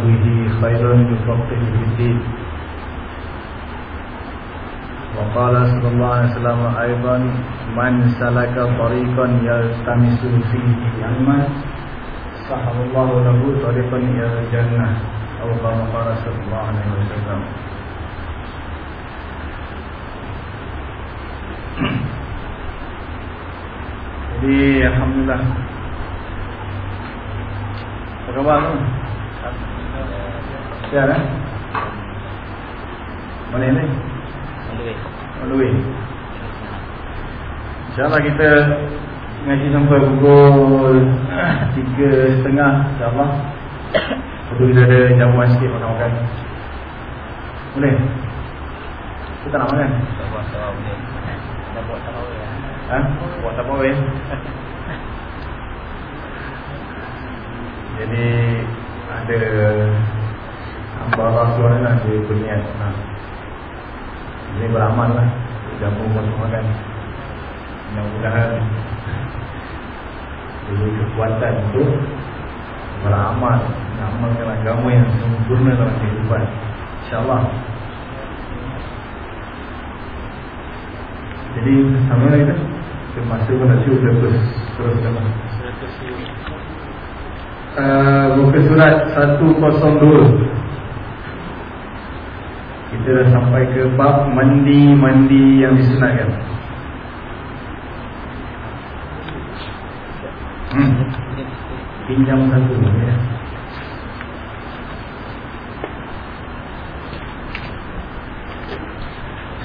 به خيرا يفقهه في الدين وقال صلى الله عليه وسلم أيضا من سلك طريقا يلتمس فيه علما سهل الله له طريقا إلى الجنة أو كما قال صلى الله عليه وسلم Jadi Alhamdulillah Apa khabar tu? Sihat eh? Mana ni? Way InsyaAllah kita Ngaji sampai pukul Tiga setengah InsyaAllah Lepas tu kita ada jamuan sikit makan-makan Boleh? Kita nak makan? Tak buat tarawih Tak buat tarawih Ha? Buat apa weh? Jadi Ada Hamba Allah SWT lah Dia berniat nah. Ini beramal lah Gabung masuk makan Mudah-mudahan Diberi kekuatan untuk Beramal Mengamalkan agama yang sempurna dalam kehidupan. InsyaAllah. Jadi sama lagi kan? Masa pun nak cuba terus Terus kan? Uh, Buka surat 102 Kita dah sampai ke bab Mandi-mandi yang disunatkan hmm. Pinjam satu ya.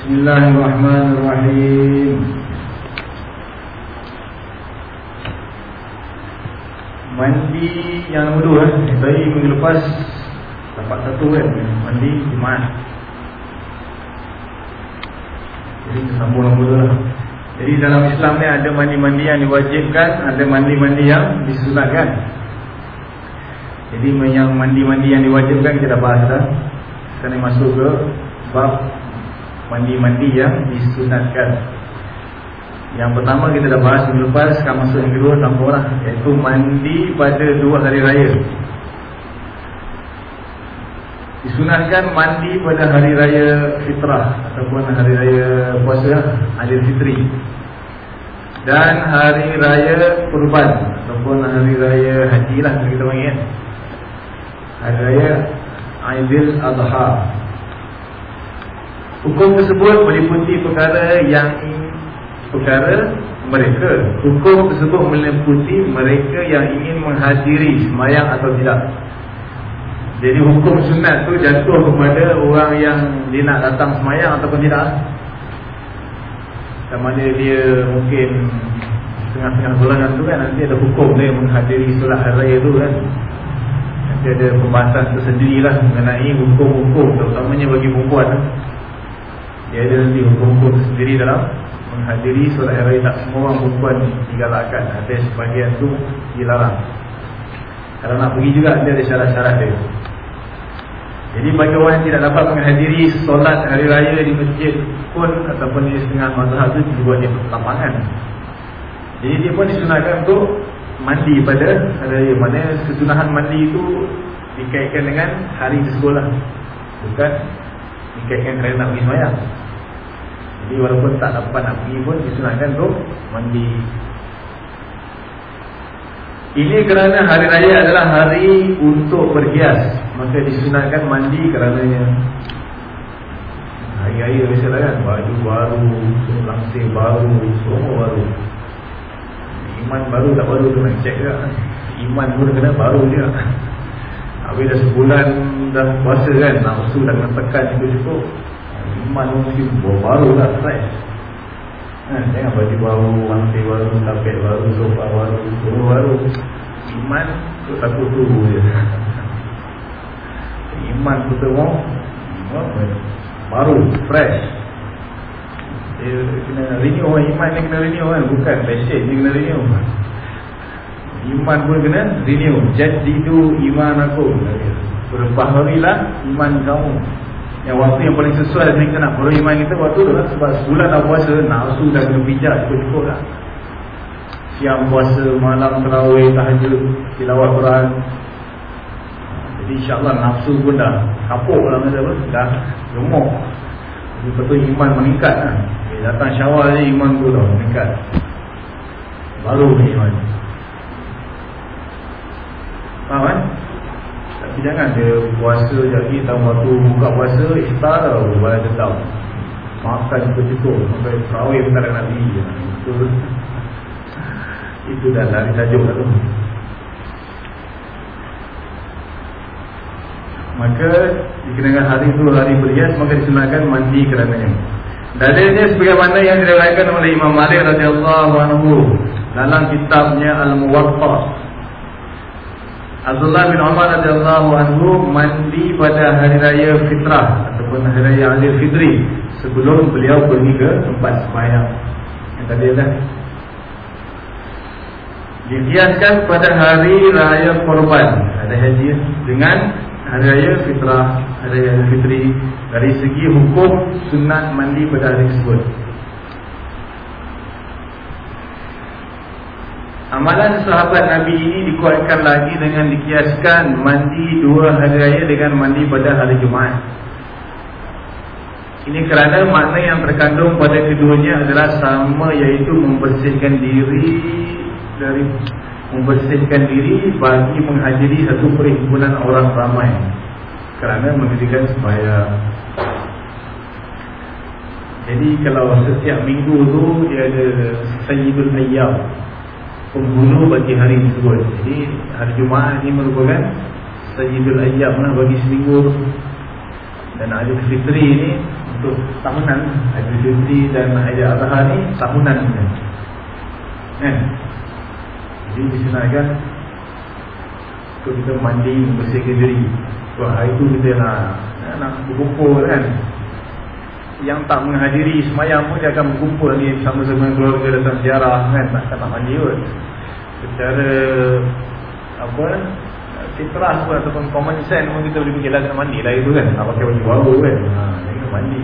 Bismillahirrahmanirrahim Mandi yang nombor dua eh. Tadi minggu lepas Dapat satu kan Mandi Jumat Jadi sambung nombor dua lah. Jadi dalam Islam ni ada mandi-mandi yang diwajibkan Ada mandi-mandi yang disunatkan. Jadi yang mandi-mandi yang diwajibkan kita dah bahas dah. Sekarang masuk ke Bab Mandi-mandi yang disunatkan. Yang pertama kita dah bahas minggu lepas Sekarang masuk yang kedua tambah lah Iaitu mandi pada dua hari raya Disunatkan mandi pada hari raya fitrah Ataupun hari raya puasa Adil Fitri. Dan hari raya kurban Ataupun hari raya haji lah Kita panggil Hari raya Aidil Adha. Hukum tersebut meliputi perkara yang perkara mereka. Hukum tersebut meliputi mereka yang ingin menghadiri semayang atau tidak jadi hukum sunat tu jatuh kepada orang yang dia nak datang semayang ataupun tidak sama ada dia mungkin setengah-setengah bulan tu kan nanti ada hukum dia menghadiri solat raya tu kan. Nanti ada pembahasan tersendiri lah mengenai hukum-hukum terutamanya bagi perempuan dia ada nanti hukum-hukum tersendiri dalam menghadiri solat raya. Tak semua orang perempuan digalakkan. Ada sebahagian tu dilarang. Kalau nak pergi juga dia ada syarat-syarat dia jadi bagi orang yang tidak dapat menghadiri solat hari raya di masjid pun ataupun di setengah mazhab tu dibuat dia lapangan. Jadi dia pun disunahkan untuk mandi pada hari raya. Mana kesunahan mandi itu dikaitkan dengan hari tersebut lah bukan dikaitkan kerana nak pergi semayang. Jadi walaupun tak dapat nak pergi pun disunahkan untuk mandi. Ini kerana hari raya adalah hari untuk berhias. Maka disunahkan mandi kerananya. Hari raya biasalah kan. Baju baru, langsir baru, semua baru. tak baru tu nak check juga Iman pun kena baru juga Habis dah sebulan dah puasa kan Nafsu dah kena tekan cukup-cukup Iman pun mesti baru lah fresh Kan, jangan baju baru, lantai baru, tapet baru, sofa baru, semua baru. Iman tu satu tu je. Iman tu semua Baru, fresh. Dia kena renew Iman ni kena renew kan? Bukan passion ni kena renew. Iman pun kena renew. Jadidu iman aku. Berbaharilah iman kamu Yang waktu yang paling sesuai dengan kita nak beriman kita Waktu tu lah. Sebab sebulan dah puasa Nafsu dah kena bijak cukup-cukup lah. Siang puasa, malam terawih, tahajud, tilawat Quran. Jadi insyaAllah nafsu pun dah kapuk lah masa apa Dah gemuk. Betul-betul iman meningkat lah. Eh, Datang syawal je iman tu dah meningkat. Baru ni iman. Faham kan? Jangan dia puasa jadi tahu waktu buka puasa Iftar balas dendam Makan cukup-cukup Sampai terawih pun tak Nabi Itu itu dah lari tajuk lah tu. Maka dikenakan hari itu hari berhias Maka disunahkan mandi kerananya. Dalilnya sebagaimana yang diriwayatkan oleh Imam Malik radhiyallahu anhu dalam kitabnya Al-Muwatta. Abdullah bin Umar radhiyallahu anhu mandi pada hari raya Fitrah ataupun hari raya Aidil Fitri sebelum beliau pergi ke tempat sembahyang. Yang tadi dah dikiaskan pada hari raya korban. Ada haji dengan hari raya fitrah hari raya fitri. Dari segi hukum sunat mandi pada hari tersebut Amalan sahabat Nabi ini dikuatkan lagi dengan dikiaskan mandi dua hari raya dengan mandi pada hari Jumaat. Ini kerana makna yang terkandung pada keduanya adalah sama iaitu membersihkan diri dari membersihkan diri bagi menghadiri satu perhimpunan orang ramai kerana mendirikan sembahyang. Jadi kalau setiap minggu tu dia ada Sayyidul Ayyam penghulu bagi hari tersebut. Jadi hari Jumaat ini merupakan Sayyidul Ayyam lah bagi seminggu. Dan Aidil Fitri ini untuk tahunan. Aidil Fitri dan Aidil Adha ni tahunan. Kan? Jadi disenarkan untuk kita mandi membersihkan diri. Sebab hari itu kita nak nak berkumpul kan yang tak menghadiri semayang pun dia akan berkumpul ni sama-sama keluarga datang ziarah kan? Tak tak mandi pun. Secara apa fitrah pun ataupun common sense pun kita boleh fikir lah kena mandi lah itu kan? Nak pakai baju baru kan? Ha, kena mandi.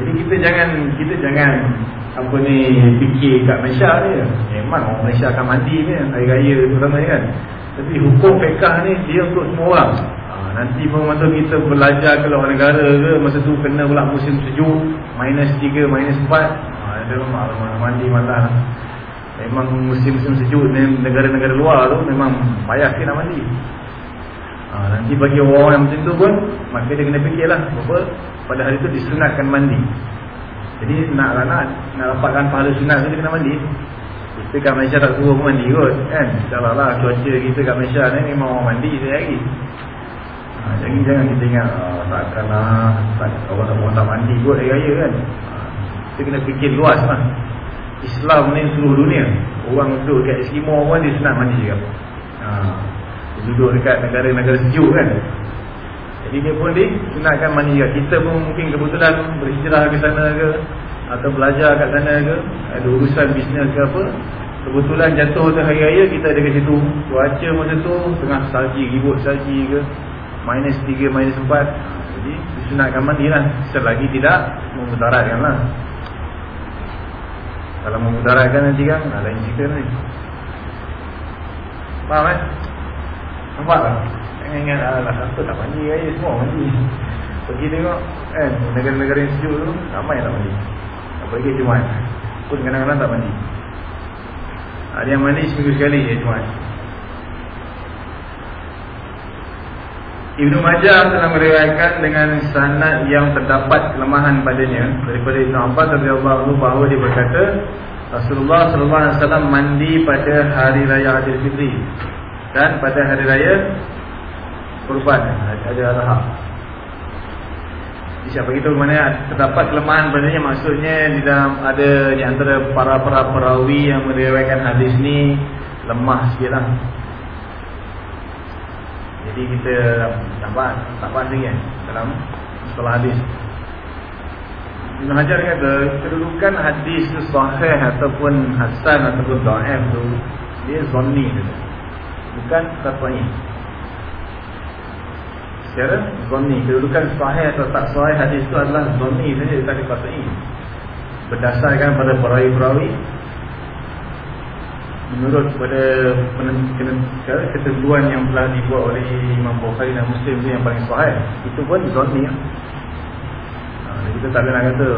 Jadi kita jangan kita jangan apa ni fikir kat Malaysia ni. Memang orang Malaysia akan mandi ni hari raya ni kan? Tapi hukum fiqah ni dia untuk semua orang Nanti pun masa kita belajar ke luar negara ke Masa tu kena pula musim sejuk Minus 3, minus 4 ha, Dia memang mandi matah Memang musim-musim sejuk Negara-negara luar tu memang payah sikit nak mandi. Ha, Nanti bagi orang yang macam tu pun Maka dia kena fikirlah Bahawa pada hari tu disunatkan mandi. Jadi nak lah nak Nak dapatkan pahala sunat tu kena mandi. Kita kat Malaysia tak suruh mandi kot kan? InsyaAllah lah cuaca kita kat Malaysia ni memang orang mandi sehari Ha, jadi jangan kita ingat uh, takkanlah tak, orang, orang tak mandi buat hari raya kan. Ha, kita kena fikir luas lah. Islam ni seluruh dunia. Orang duduk dekat Eskimo pun dia senang mandi juga. Ha, dia duduk dekat negara-negara sejuk kan. Jadi dia pun dia senangkan mandi juga. Kita pun mungkin kebetulan berhijrah ke sana ke. Atau belajar kat sana ke. Ada urusan bisnes ke apa. Kebetulan jatuh tu hari raya kita ada kat situ. Cuaca masa tu tengah salji, ribut salji ke minus 3, minus 4 jadi disunatkan mandi lah. Selagi tidak memudaratkan lah kalau memudaratkan nanti kan ada lain cerita nanti. Faham kan nampak tak? Jangan ingat lah siapa tak mandi raya semua mandi. Pergi tengok kan negara-negara yang sejuk tu ramai yang tak mandi. Apalagi Jumat pun kadang-kadang tak mandi. Ada yang mandi seminggu sekali ya Jumat Ibnu Majah telah meriwayatkan dengan sanad yang terdapat kelemahan padanya daripada Ibnu Abbas radhiyallahu bahawa dia berkata Rasulullah sallallahu alaihi wasallam mandi pada hari raya Aidilfitri dan pada hari raya Kurban ada Adha. Siapa begitu mana terdapat kelemahan sebenarnya maksudnya di dalam ada di antara para-para perawi yang meriwayatkan hadis ni lemah sikitlah. Jadi kita nampak tak pasti kan dalam setelah hadis. Ibn Hajar kata kedudukan hadis tu sahih ataupun hasan ataupun dhaif tu dia zanni bukan qat'i. Secara zanni kedudukan sahih atau tak sahih hadis tu adalah zanni saja bukan qat'i. Berdasarkan pada perawi-perawi menurut pada ketentuan yang telah dibuat oleh Imam Bukhari dan Muslim tu yang paling sahih itu pun zanni ha, kita tak nak kata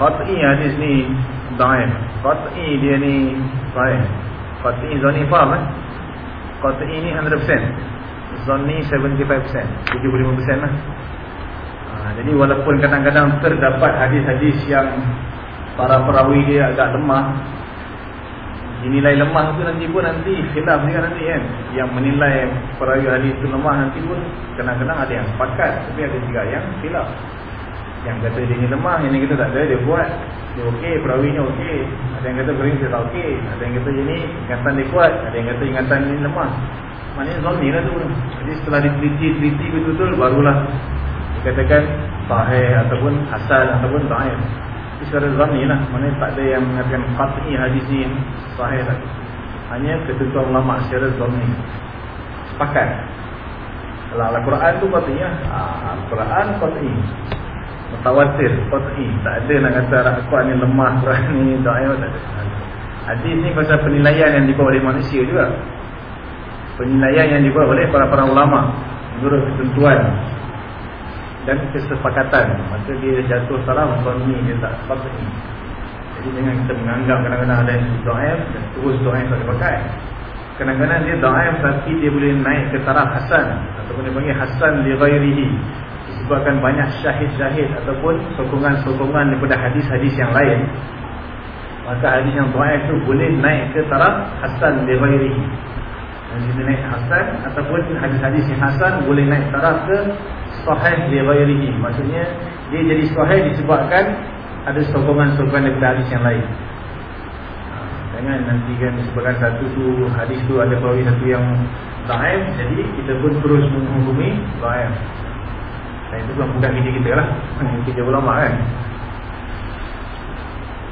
qat'i hadis ni dhaif qat'i dia ni sahih qat'i zanni faham eh? Qat'i ni 100% zanni 75% 75% lah. Ha, jadi walaupun kadang-kadang terdapat hadis-hadis yang para perawi dia agak lemah dinilai lemah tu nanti pun nanti khilaf ni kan nanti kan. Yang menilai perawi hadis tu lemah nanti pun kadang-kadang ada yang sepakat tapi ada juga yang khilaf. Yang kata dia ni lemah yang ni kata tak ada dia buat. Dia okey perawinya okey. Ada yang kata perawi dia tak okey. Ada yang kata ini ingatan dia kuat. Ada yang kata ingatan ni lemah. Maknanya zonni lah tu. Jadi setelah diteliti-teliti betul-betul barulah dikatakan sahih ataupun asal ataupun ta'if secara zani lah. Mana tak ada yang mengatakan Qat'i hadis ni Sahih tak Hanya ketentuan ulama secara zani Sepakat. Kalau Al-Quran tu Qat'i ya Al-Quran Qat'i. Mutawatir Qat'i. Tak ada nak kata Al-Quran ni lemah Quran ni tak ada. Hadis ni pasal penilaian yang dibuat oleh manusia juga. Penilaian yang dibuat oleh para-para ulama Menurut ketentuan dan kesepakatan. Maka dia jatuh salah suami dia tak sepatutnya jadi jangan kita menganggap kadang-kadang ada yang do'aif dan terus do'aif tak dipakai. Kadang-kadang dia do'aif tapi dia boleh naik ke taraf hasan. Ataupun dia panggil hasan li ghairihi. Disebabkan banyak syahid-syahid ataupun sokongan-sokongan daripada hadis-hadis yang lain. Maka hadis yang do'aif tu boleh naik ke taraf hasan li ghairihi dia naik hasan ataupun hadis-hadis yang hasan boleh naik taraf ke sahih li ghairihi maksudnya dia jadi sahih disebabkan ada sokongan-sokongan daripada hadis yang lain. Ha, jangan nanti kan disebabkan satu tu hadis tu ada perawi satu yang dhaif jadi kita pun terus menghukumi dhaif dan itu bukan bukan kerja kita lah. Kerja ulama kan.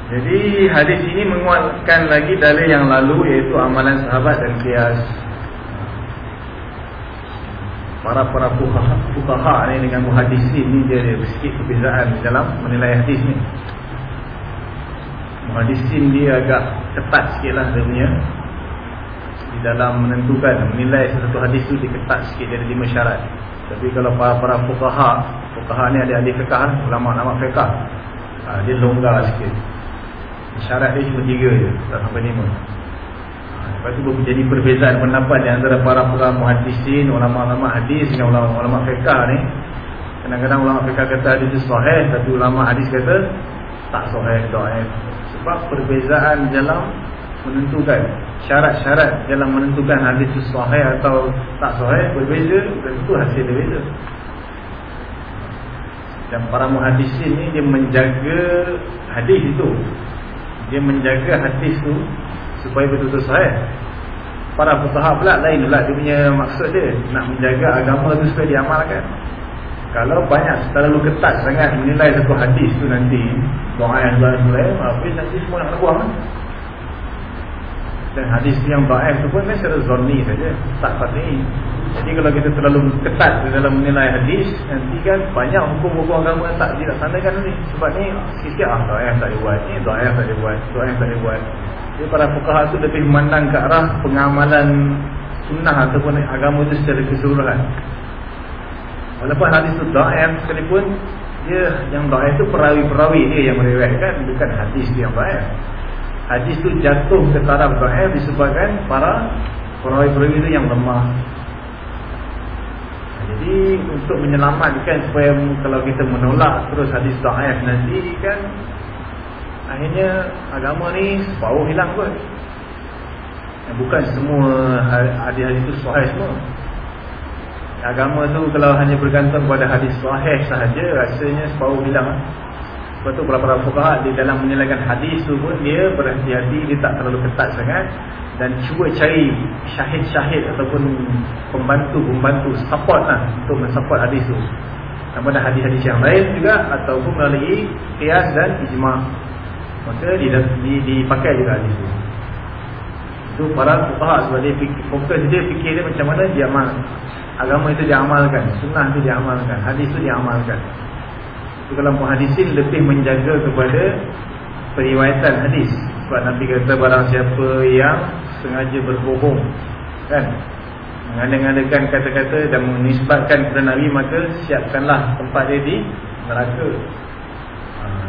Jadi hadis ini menguatkan lagi dalil yang lalu iaitu amalan sahabat dan kias para para fuqaha fuqaha ni dengan muhaddisin ni dia ada sedikit perbezaan dalam menilai hadis ni. Muhaddisin dia agak ketat sikitlah dia punya di dalam menentukan menilai satu hadis tu dia ketat sikit dia ada lima syarat. Tapi kalau para para fuqaha, fuqaha ni ada ahli fiqh, ulama-ulama fiqh. Ha, dia longgar sikit. Syarat dia cuma tiga je, tak sampai lima. Lepas itu jadi perbezaan pendapat di antara para ulama muhaddisin, ulama-ulama hadis dengan ulama-ulama fiqah ni. Kadang-kadang ulama fiqah kata hadis itu sahih, tapi ulama hadis kata tak sahih, dhaif. Sebab perbezaan dalam menentukan syarat-syarat dalam menentukan hadis itu sahih atau tak sahih berbeza, tentu hasil berbeza. Dan para muhaddisin ni dia menjaga hadis itu. Dia menjaga hadis itu supaya betul-betul sahih. Para fuqaha pula lain pula dia punya maksud dia nak menjaga agama itu supaya diamalkan. Kalau banyak terlalu ketat sangat menilai satu hadis tu nanti doa yang mulai habis nanti semua nak buang. Dan hadis yang dhaif tu pun kan secara zanni saja, tak pasti. Jadi kalau kita terlalu ketat dalam menilai hadis nanti kan banyak hukum-hukum agama yang tak dilaksanakan ni. Sebab ni sikit ah dhaif tak dibuat, ni dhaif tak dibuat, dhaif tak dibuat. Jadi para fuqaha itu lebih memandang ke arah pengamalan sunnah ataupun agama itu secara keseluruhan. Walaupun hadis itu dhaif sekalipun dia yang dhaif itu perawi-perawi dia yang meriwayatkan bukan hadis yang dhaif. Hadis itu jatuh ke taraf dhaif disebabkan para perawi-perawi itu yang lemah. Jadi untuk menyelamatkan supaya kalau kita menolak terus hadis dhaif nanti kan Akhirnya agama ni separuh hilang pun Bukan semua hadis-hadis itu sahih semua. Agama tu kalau hanya bergantung pada hadis sahih sahaja Rasanya separuh hilang. Sebab tu para-para fukahat di dalam menyelesaikan hadis tu pun Dia berhati-hati, dia tak terlalu ketat sangat. Dan cuba cari syahid-syahid ataupun pembantu-pembantu Support lah untuk mensupport hadis tu. Sama ada hadis-hadis yang lain juga ataupun melalui qiyas dan ijma' maka dipakai juga hadis itu itu para fuqaha sebab dia fikir, fokus dia fikir dia macam mana dia amal. Agama itu diamalkan sunnah itu diamalkan hadis itu diamalkan itu kalau muhadisin lebih menjaga kepada periwayatan hadis. Sebab Nabi kata barang siapa yang sengaja berbohong kan? Mengadakan kata-kata dan menisbatkan kepada Nabi maka siapkanlah tempat dia di neraka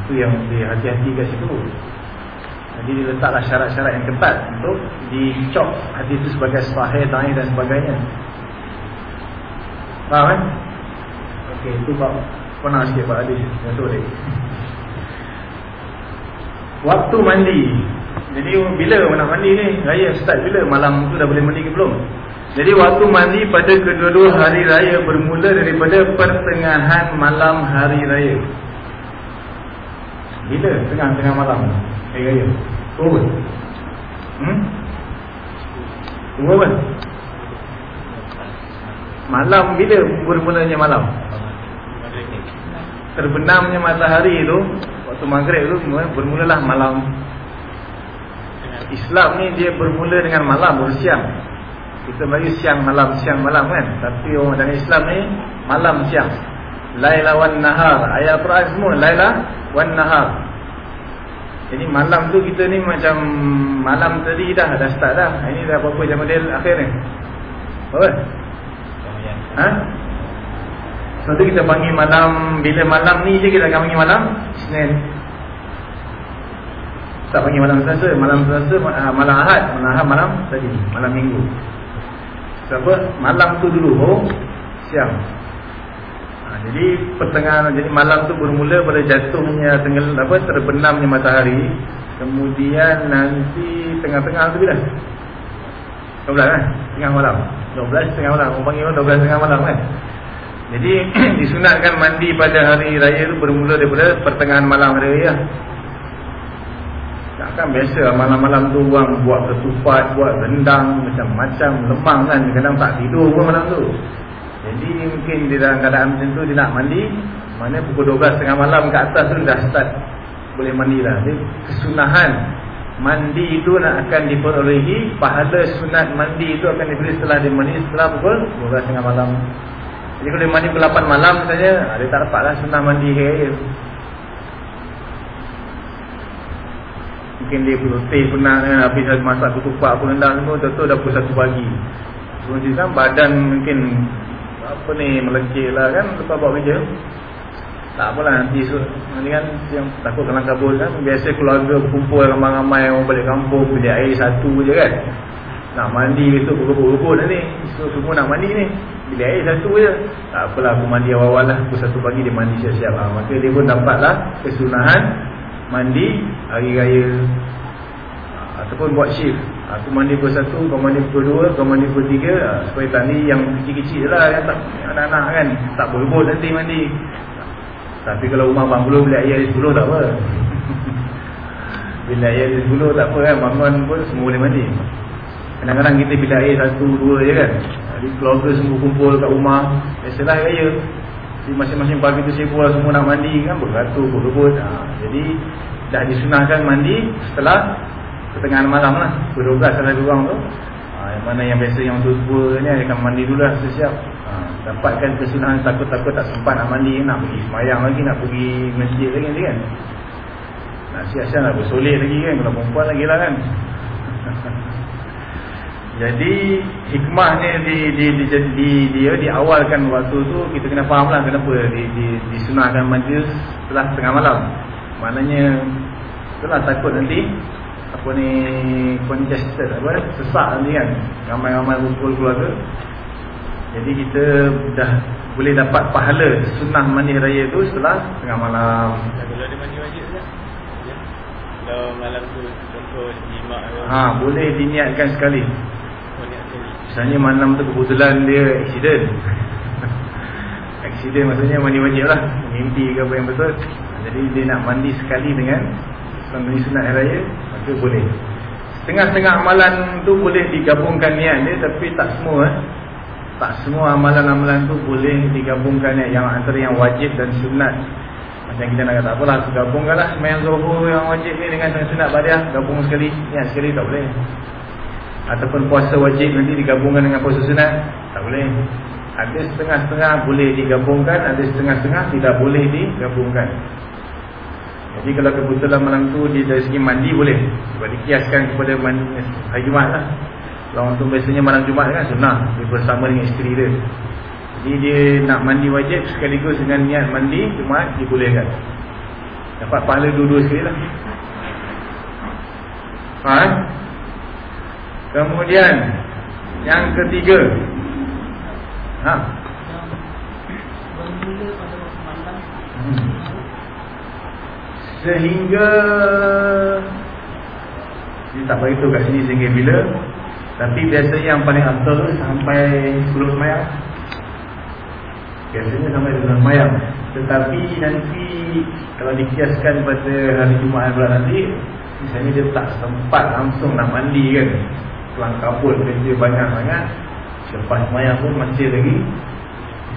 itu yang dihati-hati kat situ. Jadi dia letaklah syarat-syarat yang ketat untuk dicop hadis itu sebagai sahih, da'i dan sebagainya. Faham kan? ok itu bab pernah sikit bab hadis. Waktu mandi. Jadi bila nak mandi ni? Raya start bila? Malam tu dah boleh mandi ke belum? Jadi waktu mandi pada kedua-dua hari raya bermula daripada pertengahan malam hari raya. Bila tengah-tengah malam hari raya? Oh. Hmm? Tunggu Malam bila bermulanya malam? Terbenamnya matahari itu waktu maghrib itu bermulalah malam. Islam ni dia bermula dengan malam bersiang. Kita bagi siang malam siang malam kan Tapi orang dalam Islam ni Malam siang Laila wan nahar. Ayat Quran semua Laila wan nahar. Jadi malam tu kita ni macam Malam tadi dah Dah start dah. Ini dah berapa jam model akhir ni? Apa? Ha? Sebab tu kita panggil malam Bila malam ni je kita akan panggil malam Senin. Tak panggil malam selasa Malam selasa ah, Malam ahad Malam ahad malam tadi Malam minggu. Sebab malam tu dulu oh, siang. Ha, jadi pertengahan jadi malam tu bermula pada jatuhnya tengel apa terbenamnya matahari. Kemudian nanti tengah-tengah tu bila? 12 kan? Tengah malam. 12 tengah malam. Orang panggil 12 tengah malam kan? Jadi disunatkan mandi pada hari raya tu bermula daripada pertengahan malam hari raya. Takkan biasa malam-malam tu orang buat ketupat, buat rendang macam-macam lemang kan kadang tak tidur pun malam tu. Jadi mungkin di dalam keadaan macam tu dia nak mandi, mana pukul 12 tengah malam ke atas tu dah start boleh mandi lah. Jadi kesunahan mandi itu nak akan diperolehi, pahala sunat mandi itu akan diberi setelah dia mandi setelah pukul 12 tengah malam. Jadi kalau dia mandi pukul 8 malam saja, dia tak dapatlah sunat mandi hari Mungkin dia berhenti penat kan Habis masak ketupat apa rendang semua Tentu dah pukul satu pagi Kemudian kan badan mungkin Apa ni melekit lah kan Lepas buat kerja Tak apalah nanti Nanti kan yang takut kena kabul kan. Biasa keluarga berkumpul ramai-ramai Orang balik kampung Bilik air satu je kan. Nak mandi besok berkebut-kebut nanti so, Semua nak mandi ni. Bilik air satu je. Tak apalah aku mandi awal-awal lah. Pukul satu pagi dia mandi siap-siap lah. Maka dia pun dapatlah kesunahan mandi hari raya ataupun buat shift. Aku mandi pukul 1 kau mandi pukul 2 kau mandi pukul 3 ah, supaya tadi yang kecil-kecil lah yang tak anak-anak kan. Tak boleh nanti mandi tapi kalau rumah banglo bila air 10 tak apa. Bila air 10 tak apa kan bangun pun semua boleh mandi. Kadang-kadang kita bila air 1 2 je kan. Jadi keluarga semua kumpul kat rumah biasalah raya. Masing-masing pagi tu sibuk lah semua nak mandi kan beratur berebut ha, jadi dah disunahkan mandi setelah pertengahan malam lah. 12 ada orang tu. Ha, mana yang biasa yang tua-tua ni akan mandi dulu lah sesiap ha, dapatkan kesunahan takut-takut tak sempat nak mandi nak pergi semayang lagi nak pergi masjid lagi nanti kan. Nak siap-siap nak bersoleh lagi kan kalau perempuan lagi lah kan. Jadi hikmahnya di di di di, di, di, di awalkan waktu tu kita kena fahamlah kenapa di di disunahkan majlis setelah tengah malam. Maknanya itulah takut nanti apa ni congested apa sesak nanti kan ramai-ramai kumpul keluarga. Jadi kita dah boleh dapat pahala sunnah mandi raya tu setelah tengah malam. Kalau ada mandi wajib? Ya. Kalau malam tu contoh jimat Ha, boleh diniatkan sekali. Boleh sekali Misalnya malam tu kebetulan dia accident. accident maksudnya mandi wajib lah. Mimpi ke apa yang betul. Jadi dia nak mandi sekali dengan sunat hari raya Maka boleh. Setengah-setengah amalan tu boleh digabungkan niat dia Tapi tak semua eh. Tak semua amalan-amalan tu boleh digabungkan niat Yang antara yang wajib dan sunat. Macam kita nak kata apalah Gabungkanlah semayang zuhur yang wajib ni Dengan sunat badiah Gabung sekali. Niat sekali tak boleh. Ataupun puasa wajib nanti digabungkan dengan puasa sunat Tak boleh. Ada setengah-setengah boleh digabungkan Ada setengah-setengah tidak boleh digabungkan jadi kalau kebetulan malam tu dia dari segi mandi boleh. Sebab dikiaskan kepada mandi hari Jumat lah. Kalau tu biasanya malam Jumat kan sunnah. Dia bersama dengan isteri dia. Jadi dia nak mandi wajib sekaligus dengan niat mandi Jumat dibolehkan Dapat pahala dua-dua sekali lah. Ha? Kemudian Yang ketiga. Ha? Bermula pada waktu malam. Hmm. Sehingga Dia tak beritahu kat sini sehingga bila. Tapi biasanya yang paling tu Sampai 10 semayang Biasanya sampai 10 semayang Tetapi nanti Kalau dikiaskan pada hari Jumaat bulan nanti Misalnya dia tak sempat langsung nak mandi kan. Kelang kabut kerja banyak sangat. Lepas semayang pun masih lagi.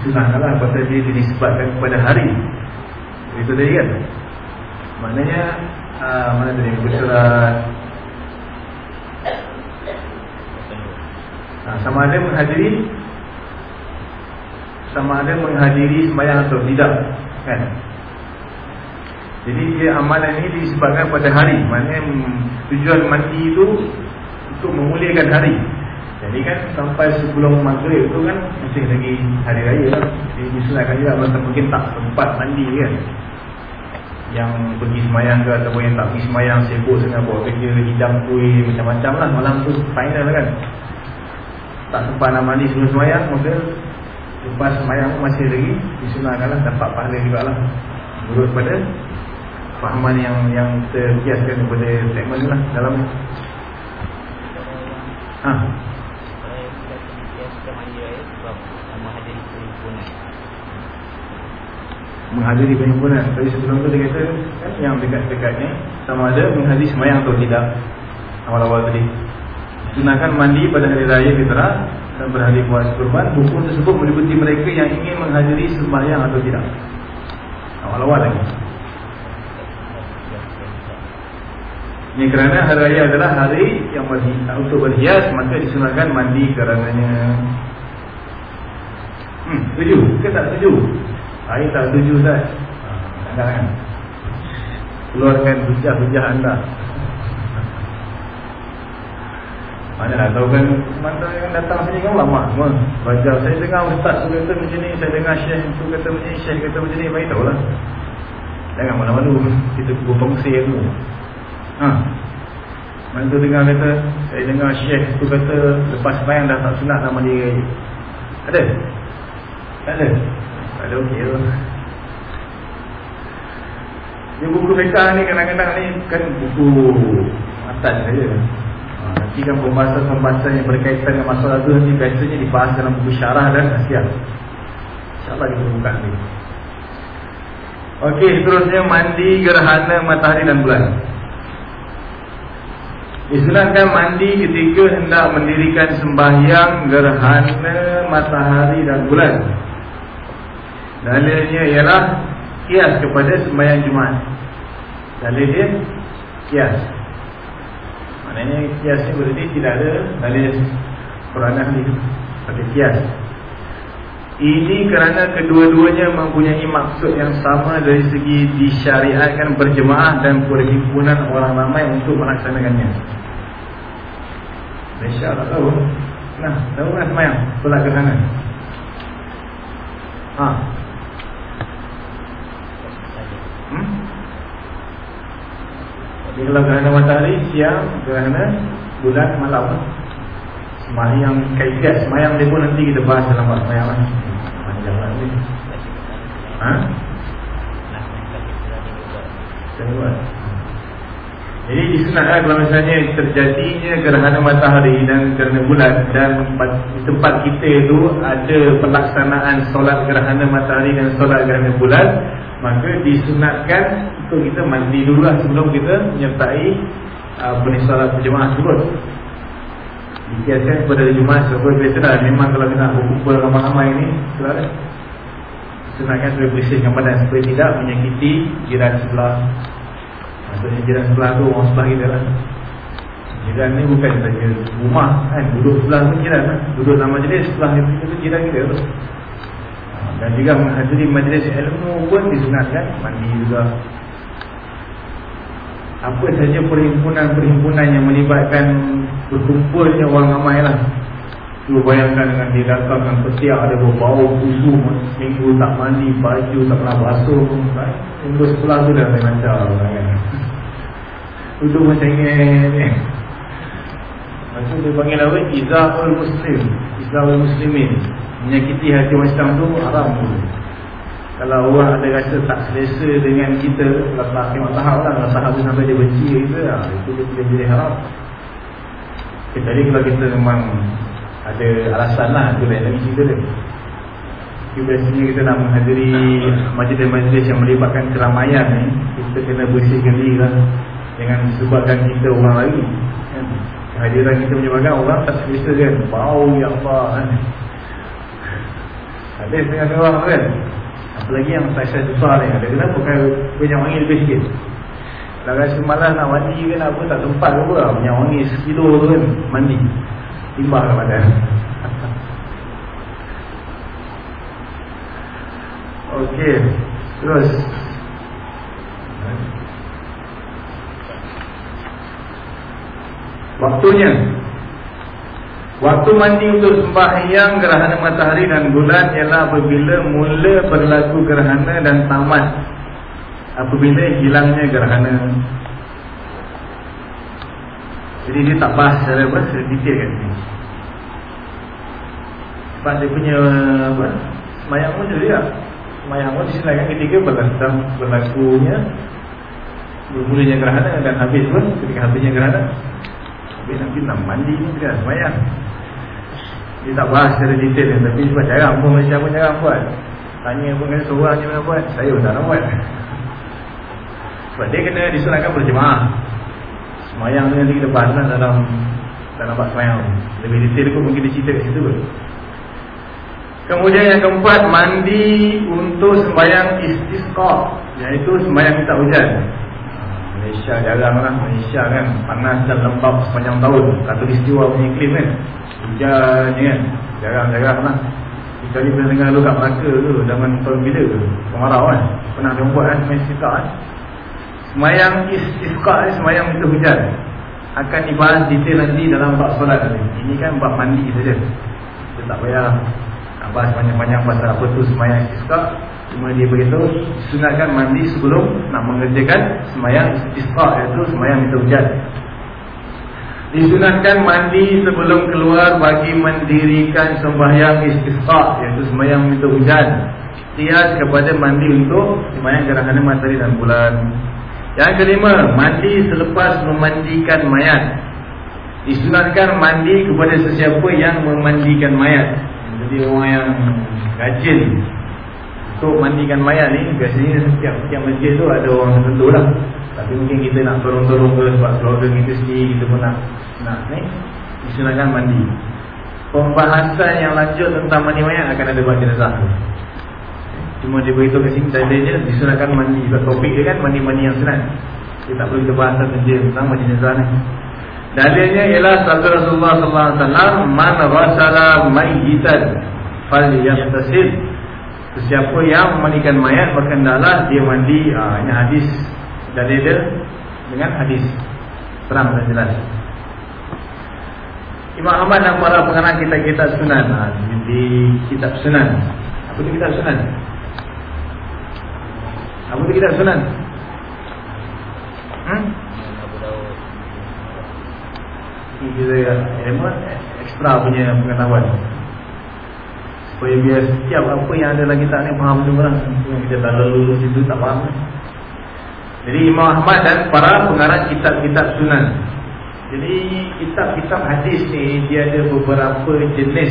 Sunahkanlah Pasal dia disebabkan kepada hari. Itu tadi kan Maknanya uh, Mana tadi? Muka surat uh, Sama ada menghadiri? Sama ada menghadiri Semayang atau tidak Kan? Jadi dia amalan ini disebabkan pada hari. Maknanya tujuan mandi itu Untuk memuliakan hari. Jadi kan sampai sebelum maghrib tu kan Masih lagi hari raya lah. Jadi disunatkan juga Masa mungkin tak sempat mandi kan Yang pergi semayang ke Ataupun yang tak pergi semayang Sibuk dengan buat kerja Hidang kuih Macam-macam lah Malam tu final kan. Tak sempat nak mandi sebelum semayang Maka Lepas semayang masih lagi Disunatkan lah Dapat pahala juga lah Menurut pada Fahaman yang yang terkiaskan kepada segmen lah Dalam Ha Kalau yang kita biasa mandi raya Sebab menghadiri perhimpunan menghadiri perhimpunan. Tapi sebelum tu dia kata kan, Yang dekat-dekatnya Sama ada menghadiri semayang atau tidak? Awal-awal tadi. Sunahkan mandi pada hari raya fitrah Dan berhari puasa kurban. Hukum tersebut meliputi mereka yang ingin menghadiri sembahyang atau tidak. Awal-awal lagi. Ini kerana hari raya adalah hari yang berhias, untuk berhias Maka disunahkan mandi karenanya Hmm, setuju? Ke tak setuju? Saya tak setuju Ustaz. Ha, kan? Keluarkan hujah-hujah anda. Mana nak tahu kan? Mana yang datang sini kan lama semua. Belajar. Saya dengar Ustaz tu kata macam ni Saya dengar Syekh tu kata macam ni Syekh kata macam ni Baik tahu lah Jangan malu-malu Kita berfungsi tu. Ha. Mana tu dengar kata Saya dengar Syekh tu kata Lepas bayang dah tak sunat nak mandi raya Ada? Ada? Ada okey tu Dia buku fiqah ni kadang-kadang ni Kan buku Atas saja. Ha, Nanti kan pembahasan-pembahasan yang berkaitan dengan masalah tu Nanti biasanya dibahas dalam buku syarah dan asial InsyaAllah kita buka ni. Okey, seterusnya mandi gerhana matahari dan bulan. Disunatkan mandi ketika hendak mendirikan sembahyang gerhana matahari dan bulan Dalilnya ialah kias kepada sembahyang Jumaat. Dalil dia kias. Maknanya kias ni berarti tidak ada dalil Quran ni pada kias. Ini kerana kedua-duanya mempunyai maksud yang sama dari segi disyariatkan berjemaah dan perhimpunan orang ramai untuk melaksanakannya. Malaysia tak tahu. Nah, tahu kan sembahyang? Solat gerhana. Ha, Hmm? Jadi kalau gerhana matahari siang, gerhana bulan malam. Semayang kaifiat semayang dia pun nanti kita bahas dalam waktu semayang lah. Panjang lah ni. Ha? Buat. Jadi disunatkan kalau misalnya terjadinya gerhana matahari dan gerhana bulan dan di tempat kita itu ada pelaksanaan solat gerhana matahari dan solat gerhana bulan maka disunatkan untuk kita mandi dulu lah sebelum kita menyertai uh, solat berjemaah tersebut. Dikiaskan kepada Jumaat sebab kita dah memang kalau kita berkumpul ramai-ramai ini selalu sunatkan supaya bersihkan badan supaya tidak menyakiti jiran sebelah. Maksudnya jiran sebelah tu orang sebelah kita lah. Jiran ni bukan saja rumah kan Duduk sebelah pun jiran lah. Duduk dalam majlis sebelah kita tu jiran kita tu Dan juga menghadiri majlis ilmu pun disunatkan Mandi juga. Apa saja perhimpunan-perhimpunan yang melibatkan Berkumpulnya orang ramai lah. Cuba bayangkan dengan dia datangkan petiak ada berbau busuk Minggu tak mandi, baju tak pernah basuh Minggu sebelah tu dah main lancar kan? Duduk macam ni Maksud dia panggil apa? Izahul Muslim. Izahul Muslimin Menyakiti hati macam tu haram. Tu Kalau orang ada rasa tak selesa dengan kita tak tengok tahap lah Kalau tahap tu sampai dia benci kita lah, Itu dia boleh jadi haram. Jadi kalau kita memang ada alasan lah tu lain lagi cerita dia. Tapi biasanya kita nak menghadiri majlis-majlis yang melibatkan keramaian ni kita kena bersihkan diri lah. Jangan sebabkan kita orang lagi. Kan? kehadiran kita menyebabkan orang tak selesa kan? Bau ya Allah kan? Ada setengah orang kan? Apalagi yang saya besar ni. Ada kenapa pakai banyak wangi lebih sikit. Kalau rasa malas nak mandi kan apa tak tempat ke apa banyak wangi sekilo tu kan? Mandi. Timbang kepada Okey. Terus. Waktunya Waktu mandi untuk sembahyang gerhana matahari dan bulan ialah apabila mula berlaku gerhana dan tamat. Apabila hilangnya gerhana. Jadi dia tak bahas secara apa, secara detail kat sini Sebab dia punya apa, semayang pun juga Semayang pun disilakan ketika berlaku, berlakunya Bermulanya gerhana dan habis pun ketika habisnya gerhana Nanti nak mandi pun kan, semayang. Dia tak bahas secara detail Tapi sebab jarang pun Malaysia pun jarang buat. Tanya pun kena seorang je nak buat Saya pun tak nak buat. Sebab dia kena disunatkan berjemaah Semayang ni nanti kita bahas lah dalam dalam bab semayang. Lebih detail pun mungkin dia cerita kat situ pun. Kemudian yang keempat Mandi untuk sembahyang istisqa. Iaitu sembahyang minta hujan Malaysia jarang lah. Malaysia kan panas dan lembab sepanjang tahun. Kata istiwa punya iklim kan. Hujan ni kan Jarang-jarang lah. Kecuali pernah dengar lu kat Melaka tu Zaman tahun bila tu Kemarau kan. Pernah dia buat kan Semayang istisqa kan. Semayang istisqa ni semayang minta hujan. Akan dibahas detail nanti dalam bab solat nanti. Ini kan bab mandi saja. Kita tak payah bahas panjang-panjang pasal apa tu semayang istisqa Cuma dia beritahu Sunatkan mandi sebelum nak mengerjakan semayang istisqa Iaitu semayang minta hujan Disunatkan mandi sebelum keluar bagi mendirikan sembahyang istisqa Iaitu semayang minta hujan Tias kepada mandi untuk semayang gerhana matahari dan bulan yang kelima, mandi selepas memandikan mayat. Disunatkan mandi kepada sesiapa yang memandikan mayat. Jadi orang yang rajin untuk mandikan mayat ni biasanya setiap setiap masjid tu ada orang tertentu lah. Tapi mungkin kita nak tolong-tolong ke sebab keluarga kita sendiri kita pun nak nak ni disunatkan mandi. Pembahasan yang lanjut tentang mandi mayat akan ada buat jenazah. Cuma dia beritahu kat sini Dalilnya disunatkan mandi Sebab topik dia kan mandi-mandi yang sunat Dia tak perlu kita bahas tentang mandi jenazah ni Dalilnya ialah Sabtu Rasulullah SAW Man rasala mayyitan Fal yastasil Sesiapa yang memandikan mayat Berkendalah dia mandi ha, Ini hadis Dalil dia Dengan hadis Terang dan jelas Imam Ahmad dan para pengarang kitab-kitab sunan ha, Di kitab sunan Apa itu kitab sunan? Apa tu kitab sunan? Hmm? Ini kita ilmu ekstra punya pengetahuan Supaya biar setiap apa yang ada dalam kitab ni faham semua lah Kita tak lalu lulus itu tak faham Jadi Imam Ahmad dan para pengarang kitab-kitab sunan. Jadi kitab-kitab hadis ni dia ada beberapa jenis.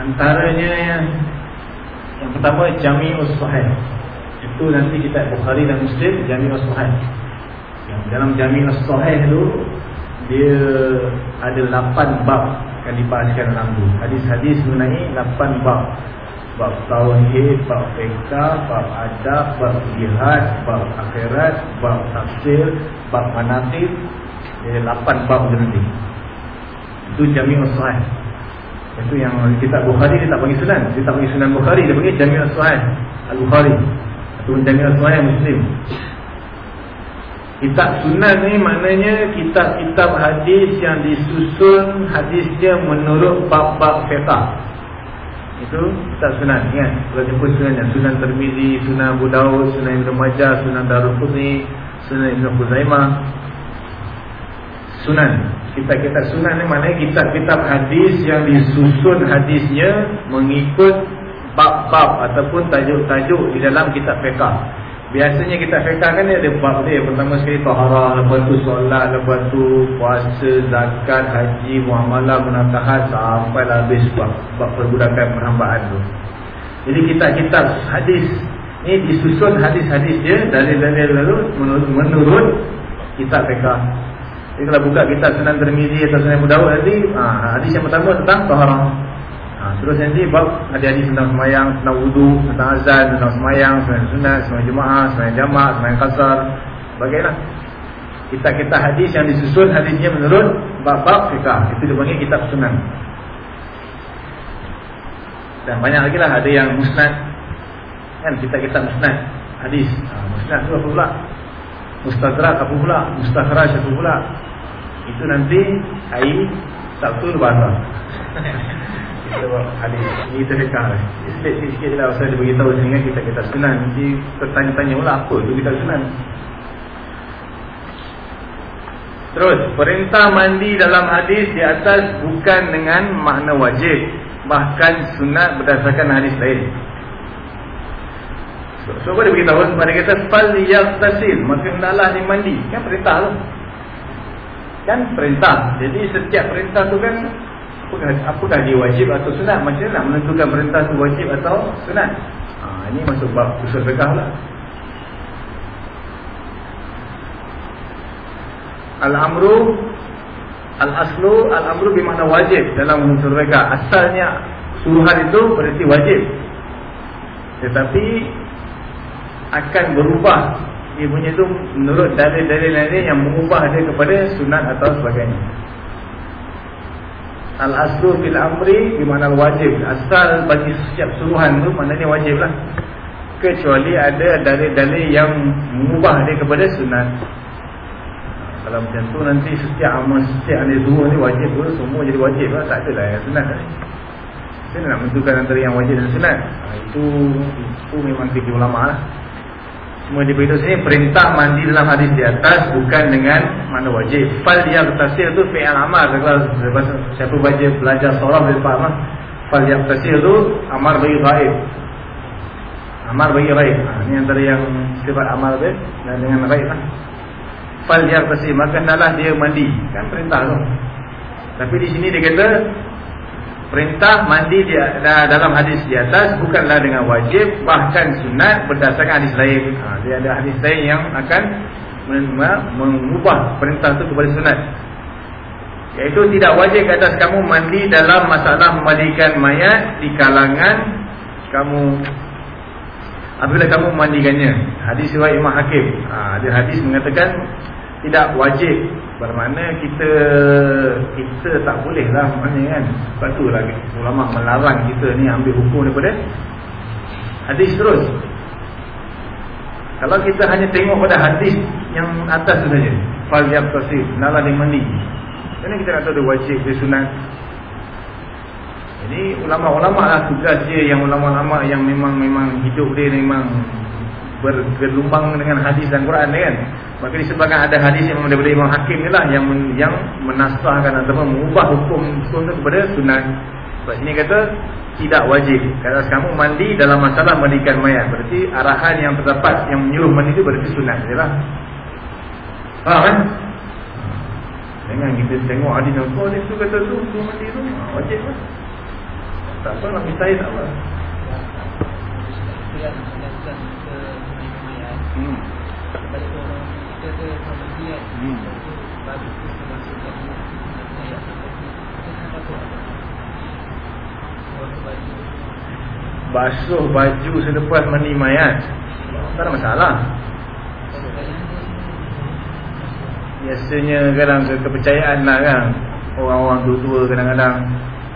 Antaranya yang, yang pertama Jami'us Sahih. Itu nanti kitab Bukhari dan Muslim Jami'us Sahih. Yang dalam Jami'us Sahih tu dia ada 8 bab yang dibahaskan dalam tu. Hadis-hadis mengenai 8 bab bab tauhid, bab fiqh, bab adab, bab jihad, bab akhirat, bab tafsir, bab manaqib. Dia lapan bab macam ni. Itu Jami'us Sahih. Itu yang kita Bukhari dia tak panggil sunan. Dia tak panggil sunan Bukhari, dia panggil Jami'us Sahih Al-Bukhari. Atau Jami'us Sahih Muslim. Kitab sunan ni maknanya kitab-kitab hadis yang disusun hadisnya menurut bab-bab fiqh. Itu kitab sunan kan Kalau jumpa sunan yang sunan termizi Sunan Abu Daud, sunan Ibn Majah Sunan Darul Qudni, sunan Ibn Khuzaimah. Sunan Kitab-kitab sunan ni maknanya kitab-kitab hadis Yang disusun hadisnya Mengikut bab-bab Ataupun tajuk-tajuk di dalam kitab fiqah Biasanya kita fiqah kan ada bab dia. Pertama sekali taharah, lepas tu solat, lepas tu puasa, zakat, haji, muamalah, menatahan Sampai lah habis bab, bab perbudakan perhambaan tu. Jadi kitab-kitab hadis Ni disusun hadis-hadis dia Dalil-dalil lalu menurut, menurut kitab fiqah. Jadi kalau buka kitab Sunan Termizi atau Sunan Mudawad nanti ha, Hadis yang pertama tentang taharah Ha, terus nanti bab hadis-hadis tentang semayang, tentang wudu, tentang azan, tentang semayang, semayang sunat, semayang jemaah, semayang jamak, semayang kasar, sebagainya. Kitab-kitab hadis yang disusun hadisnya menurut bab-bab fikah. Itu dipanggil kitab sunan. Dan banyak lagi lah ada yang musnad. Kan kitab-kitab musnad hadis. Ha, musnad tu apa pula? Mustadrak apa pula? Mustakhraj apa pula? Itu nanti hari Sabtu lebaran. Jawab hadis. Ni terdekat Islet sikit-sikit lah. Saya dia beritahu dengan kita kita senang. Nanti tertanya-tanya pula apa? Tu kita senang. Terus Perintah mandi dalam hadis Di atas bukan dengan makna wajib Bahkan sunat berdasarkan hadis lain. So, so apa dia beritahu? Kepada kita Fal yaktasil Maka hendaklah dia mandi. Kan perintah tu? Kan perintah. Jadi setiap perintah tu kan apakah, apakah dia wajib atau sunat? Macam mana nak menentukan perintah tu wajib atau sunat? Ha, ini masuk bab usul fiqah lah. Al-amru al-aslu al-amru bermakna wajib dalam usul fiqah asalnya suruhan itu berarti wajib. Tetapi akan berubah. Dia punya menurut dalil-dalil lain yang mengubah dia kepada sunat atau sebagainya Al-aslu fil amri Dimana wajib. Asal bagi setiap suruhan tu Maknanya wajib lah Kecuali ada dalil-dalil yang Mengubah dia kepada sunat. Kalau macam tu nanti Setiap amal Setiap ada suruh ni wajib tu Semua jadi wajib lah. Tak ada lah yang sunat Kita nak menentukan antara yang wajib dan sunat. Ha, Itu Itu memang tiga ulama lah Cuma dia beritahu sini perintah mandi dalam hadis di atas bukan dengan mana wajib. Fal yang tasir tu fi'al amal. Kalau siapa baca belajar seorang boleh faham lah. Fal yang tasir tu amal bagi gaib. Amal bagi gaib. Ha, ini antara yang sifat amal dia dan dengan gaib lah. Fal yang tasir maka hendaklah dia mandi. Kan perintah tu. Tapi di sini dia kata Perintah mandi di, dalam hadis di atas bukanlah dengan wajib bahkan sunat berdasarkan hadis lain. Ha, dia ada hadis lain yang akan mengubah perintah itu kepada sunat. Iaitu tidak wajib ke atas kamu mandi dalam masalah memandikan mayat di kalangan kamu apabila kamu memandikannya. Hadis riwayat Imam Hakim. Ha, ada hadis mengatakan tidak wajib. Bermakna kita kita tak boleh lah maknanya kan. Sebab tu lah ulama melarang kita ni ambil hukum daripada hadis terus. Kalau kita hanya tengok pada hadis yang atas tu saja fal yaqtasib nala di mandi. Ini kita nak tahu dia wajib dia sunat. Jadi ulama-ulama lah tugas dia yang ulama-ulama yang memang memang hidup dia memang bergelumbang dengan hadis dan Quran kan Maka disebabkan ada hadis yang daripada Imam Hakim ni lah yang, yang menasahkan atau mengubah hukum itu kepada sunat. Sebab sini kata tidak wajib. Kalau kamu mandi dalam masalah mandikan mayat, berarti arahan yang terdapat yang menyuruh mandi itu berarti sunat sajalah. Faham kan? Jangan kita tengok hadis yang oh, tu kata tu, tu mandi tu, ha, wajib lah. Tak apa, nak minta tak apa. Hmm. Basuh baju selepas mandi mayat. Tak ada masalah. Biasanya kadang kepercayaan lah kan Orang-orang tua-tua kadang-kadang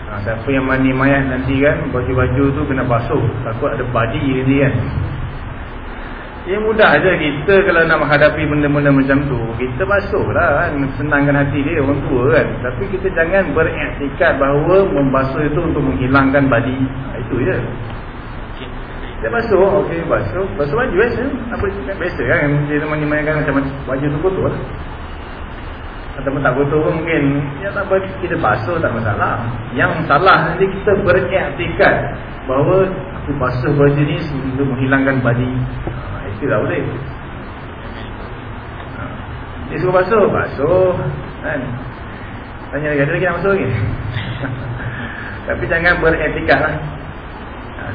ha, Siapa yang mandi mayat nanti kan Baju-baju tu kena basuh Takut ada badi nanti kan Ya mudah aja kita kalau nak menghadapi benda-benda macam tu Kita basuh lah kan Senangkan hati dia orang tua kan. Tapi kita jangan beriktikat bahawa Membasuh itu untuk menghilangkan badi. Ha, Itu je. Dia basuh, okey basuh. Basuh baju biasa. Apa biasa kan Dia kan macam baju tu kotor lah. Ataupun tak kotor pun mungkin. Ya tak apa kita basuh tak masalah. Yang salah nanti kita beriktikat bahawa aku basuh baju ni untuk menghilangkan badi tak boleh ha. dia suruh basuh basuh kan tanya lagi ada lagi nak basuh lagi tapi jangan beriktikat lah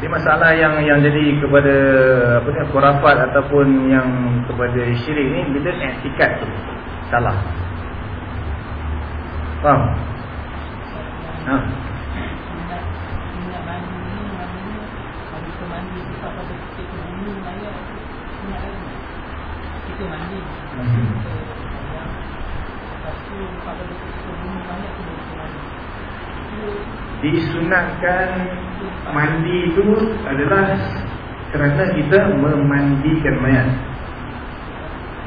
ini ha, masalah yang yang jadi kepada apa ni khurafat ataupun yang kepada syirik ni bila etikat tu salah Faham? Ha. Disunatkan mandi itu adalah kerana kita memandikan mayat.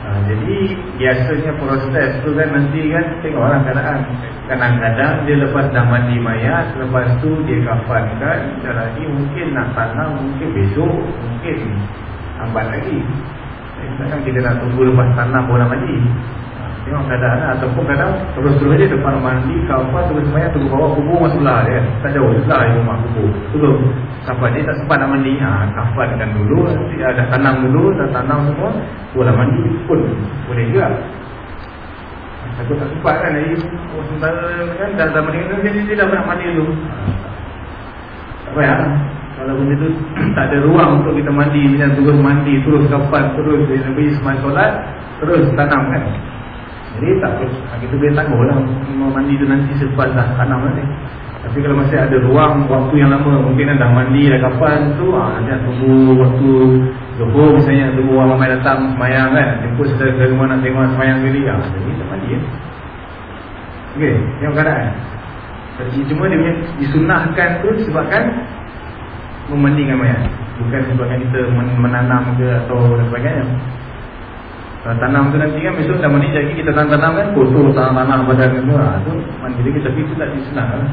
Ha, jadi biasanya proses tu kan nanti kan tengok orang keadaan Kadang-kadang dia lepas dah mandi mayat Lepas tu dia kafankan Dan lagi mungkin nak tanam mungkin besok Mungkin lambat lagi. Kadang-kadang kita nak tunggu lepas tanam boleh mandi. Tengok keadaan lah. Ataupun kadang terus-terus aja depan mandi Kafan terus mayat terus bawa kubur masuk lah dia. Tak jauh lah rumah kubur. Terus Kafan dia tak sempat nak mandi. Ha, Kafan kan dulu. Nanti ada tanam dulu Dah tanam semua Boleh mandi pun Boleh juga. Takut tak sempat kan Jadi sementara kan Dah, dah mandi Jadi dia dah pernah mandi dulu. Tak payah kalau benda tu tak ada ruang untuk kita mandi Macam terus mandi, terus kapan, terus Nabi Ismail solat Terus tanam kan jadi tak ha, kita boleh tangguh lah mandi tu nanti selepas dah tanam nanti. Tapi kalau masih ada ruang waktu yang lama mungkin dah mandi dah kapan tu ah ha, tunggu waktu Zuhur misalnya tunggu orang ramai datang semayang kan jemput saudara ke rumah nak tengok semayang ah ha, jadi tak mandi ya. Okey, tengok keadaan. Cuma dia punya disunahkan tu sebabkan memandikan mayat. Bukan sebabkan kita menanam ke atau sebagainya. Kalau tanam tu nanti kan besok dah mandi lagi kita tanam-tanam kan kotor tanah-tanah badan semua. Tu mandi lagi tapi itu tak disunat lah.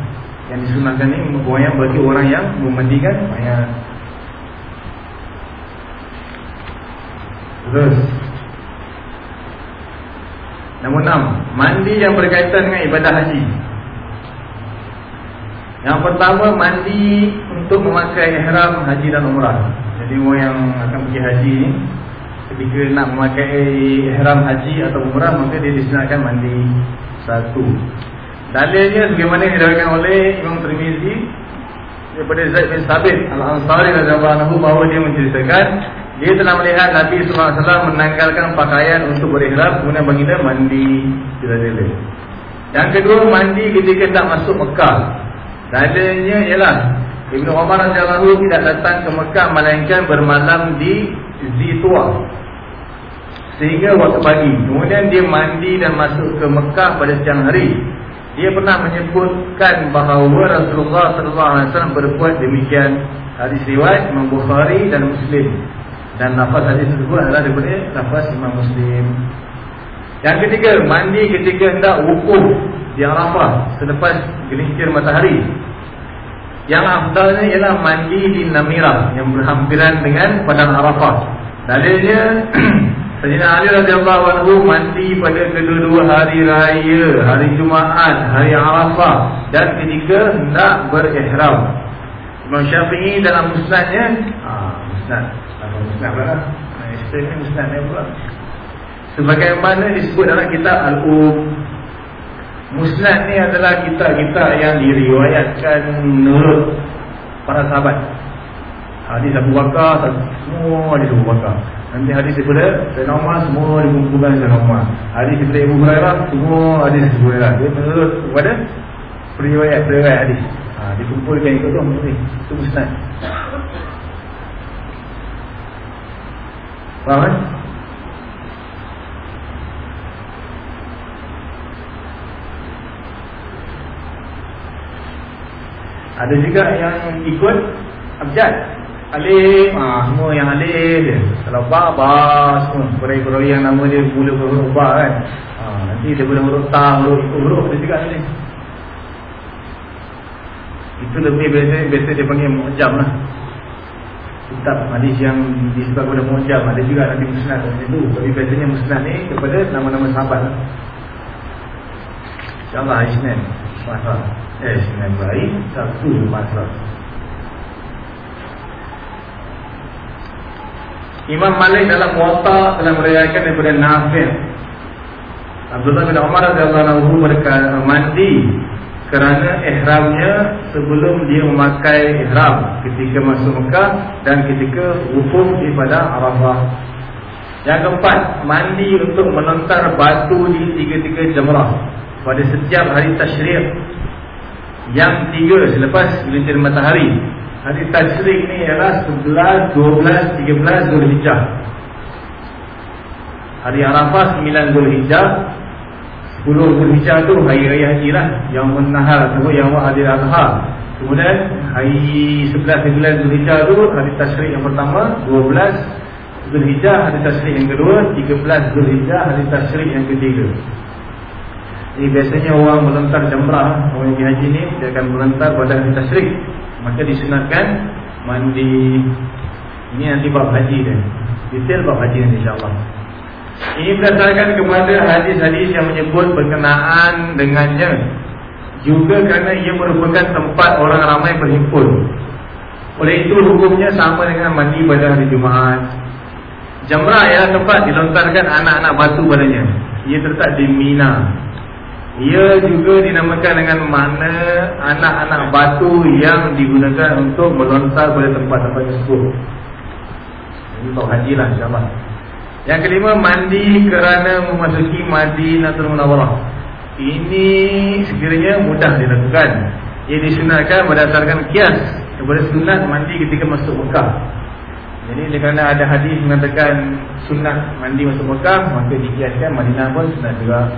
Yang disunatkan ni mempunyai bagi orang yang memandikan mayat. Terus Nombor enam Mandi yang berkaitan dengan ibadah haji Yang pertama Mandi untuk memakai ihram haji dan umrah Jadi orang yang akan pergi haji ni ketika nak memakai ihram haji atau umrah maka dia disunatkan mandi satu. Dalilnya sebagaimana diriwayatkan oleh Imam Tirmizi daripada Zaid bin Sabit Al-Ansari radhiyallahu anhu bahawa dia menceritakan dia telah melihat Nabi wasallam menanggalkan pakaian untuk berihram kemudian baginda mandi di dalil. Yang kedua mandi ketika tak masuk Mekah. Dalilnya ialah Ibnu Umar anhu tidak datang ke Mekah melainkan bermalam di Zitua Sehingga waktu pagi. Kemudian dia mandi dan masuk ke Mekah pada siang hari. Dia pernah menyebutkan bahawa Rasulullah SAW berbuat demikian. Hadis riwayat Imam Bukhari dan Muslim. Dan nafas hadis tersebut adalah daripada nafas Imam Muslim. Yang ketiga, mandi ketika hendak wukuf di Arafah Selepas gelincir matahari Yang afdalnya ialah mandi di Namirah Yang berhampiran dengan padang Arafah Dalilnya Sayyidina Ali radhiyallahu anhu mandi pada kedua-dua hari raya, hari Jumaat, hari Arafah dan ketika nak berihram. Imam Syafi'i dalam musnadnya, ah musnad, apa musnad? Nah, ni musnadnya pula. Sebagaimana disebut dalam kitab Al-Um Musnad ni adalah kitab-kitab yang diriwayatkan menurut para sahabat Hadis Abu Bakar, semua hadis Abu Bakar Nanti hadis daripada Sayyidina Umar semua dikumpulkan Sayyidina Umar. Hadis daripada Ibu Hurairah semua hadis Ibu Hurairah. Dia menurut kepada periwayat-periwayat hadis. Ha, dikumpulkan tu mesti itu musnad. Faham kan? Ada juga yang ikut abjad Alif, ha, semua yang alif dia. Kalau ba, ba semua. Kurai-kurai yang nama dia mula huruf ba kan. Ha, nanti dia boleh huruf ta, huruf huruf dia juga ni. Itu lebih biasa, biasa dia panggil mu'jam lah. Kitab hadis yang disebut kepada mu'jam. Ada juga nanti musnad macam itu. Tapi biasanya musnad ni kepada nama-nama sahabat lah. InsyaAllah hari Masalah. Eh, Senin baik. Sabtu masalah. Imam Malik dalam Muwatta telah meriwayatkan daripada Nafi' Abdullah bin Umar radhiyallahu anhu mereka mandi kerana ihramnya sebelum dia memakai ihram ketika masuk Mekah dan ketika wukuf di pada Arafah. Yang keempat, mandi untuk melontar batu di tiga-tiga jamrah pada setiap hari tasyrik. Yang tiga selepas gelincir matahari. Hari Tashrik ni ialah 11, 12, 13 Zulhijjah Hari Arafah 9 Zulhijjah 10 Zulhijjah tu Hari Raya Haji lah. Yang menahal atau yang Adil Adha. Kemudian hari 11, 9 Zulhijjah tu Hari Tashrik yang pertama 12 Zulhijjah Hari Tashrik yang kedua 13 Zulhijjah Hari Tashrik yang ketiga Jadi biasanya orang melontar jamrah Orang yang haji ni Dia akan melontar pada hari Tashrik Maka disunatkan mandi. Ini nanti bab haji dia. Detail bab haji nanti insyaAllah. Ini berdasarkan kepada hadis-hadis yang menyebut berkenaan dengannya. Juga kerana ia merupakan tempat orang ramai berhimpun. Oleh itu hukumnya sama dengan mandi pada hari Jumaat. Jamrah ialah tempat dilontarkan anak-anak batu padanya Ia terletak di Mina ia juga dinamakan dengan mana anak-anak batu yang digunakan untuk melontar pada tempat-tempat tersebut. Ini untuk haji lah insyaAllah. Yang kelima, mandi kerana memasuki Madinatul Munawwarah. Ini sekiranya mudah dilakukan. Ia disunatkan berdasarkan kias kepada sunat mandi ketika masuk Mekah. Jadi kerana ada hadis mengatakan sunat mandi masuk Mekah, maka dikiaskan Madinah pun sunat juga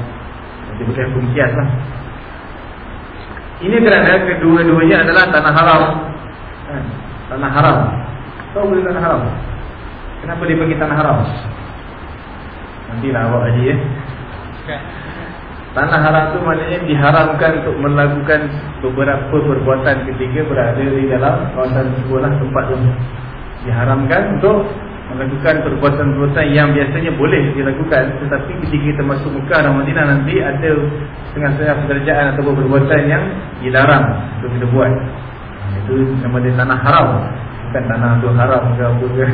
dia bukan kias lah Ini kerana kedua-duanya adalah tanah haram kan? Tanah haram Tahu boleh tanah haram? Kenapa dia pergi tanah haram? Nantilah awak haji ya Tanah haram tu maknanya diharamkan untuk melakukan beberapa perbuatan ketika berada di dalam kawasan sekolah tempat tu Diharamkan untuk melakukan perbuatan-perbuatan yang biasanya boleh dilakukan tetapi ketika kita masuk Mekah dan Madinah nanti ada setengah-setengah pekerjaan atau perbuatan yang dilarang untuk kita buat. Itu nama dia tanah haram. Bukan tanah tu haram ke apa ke.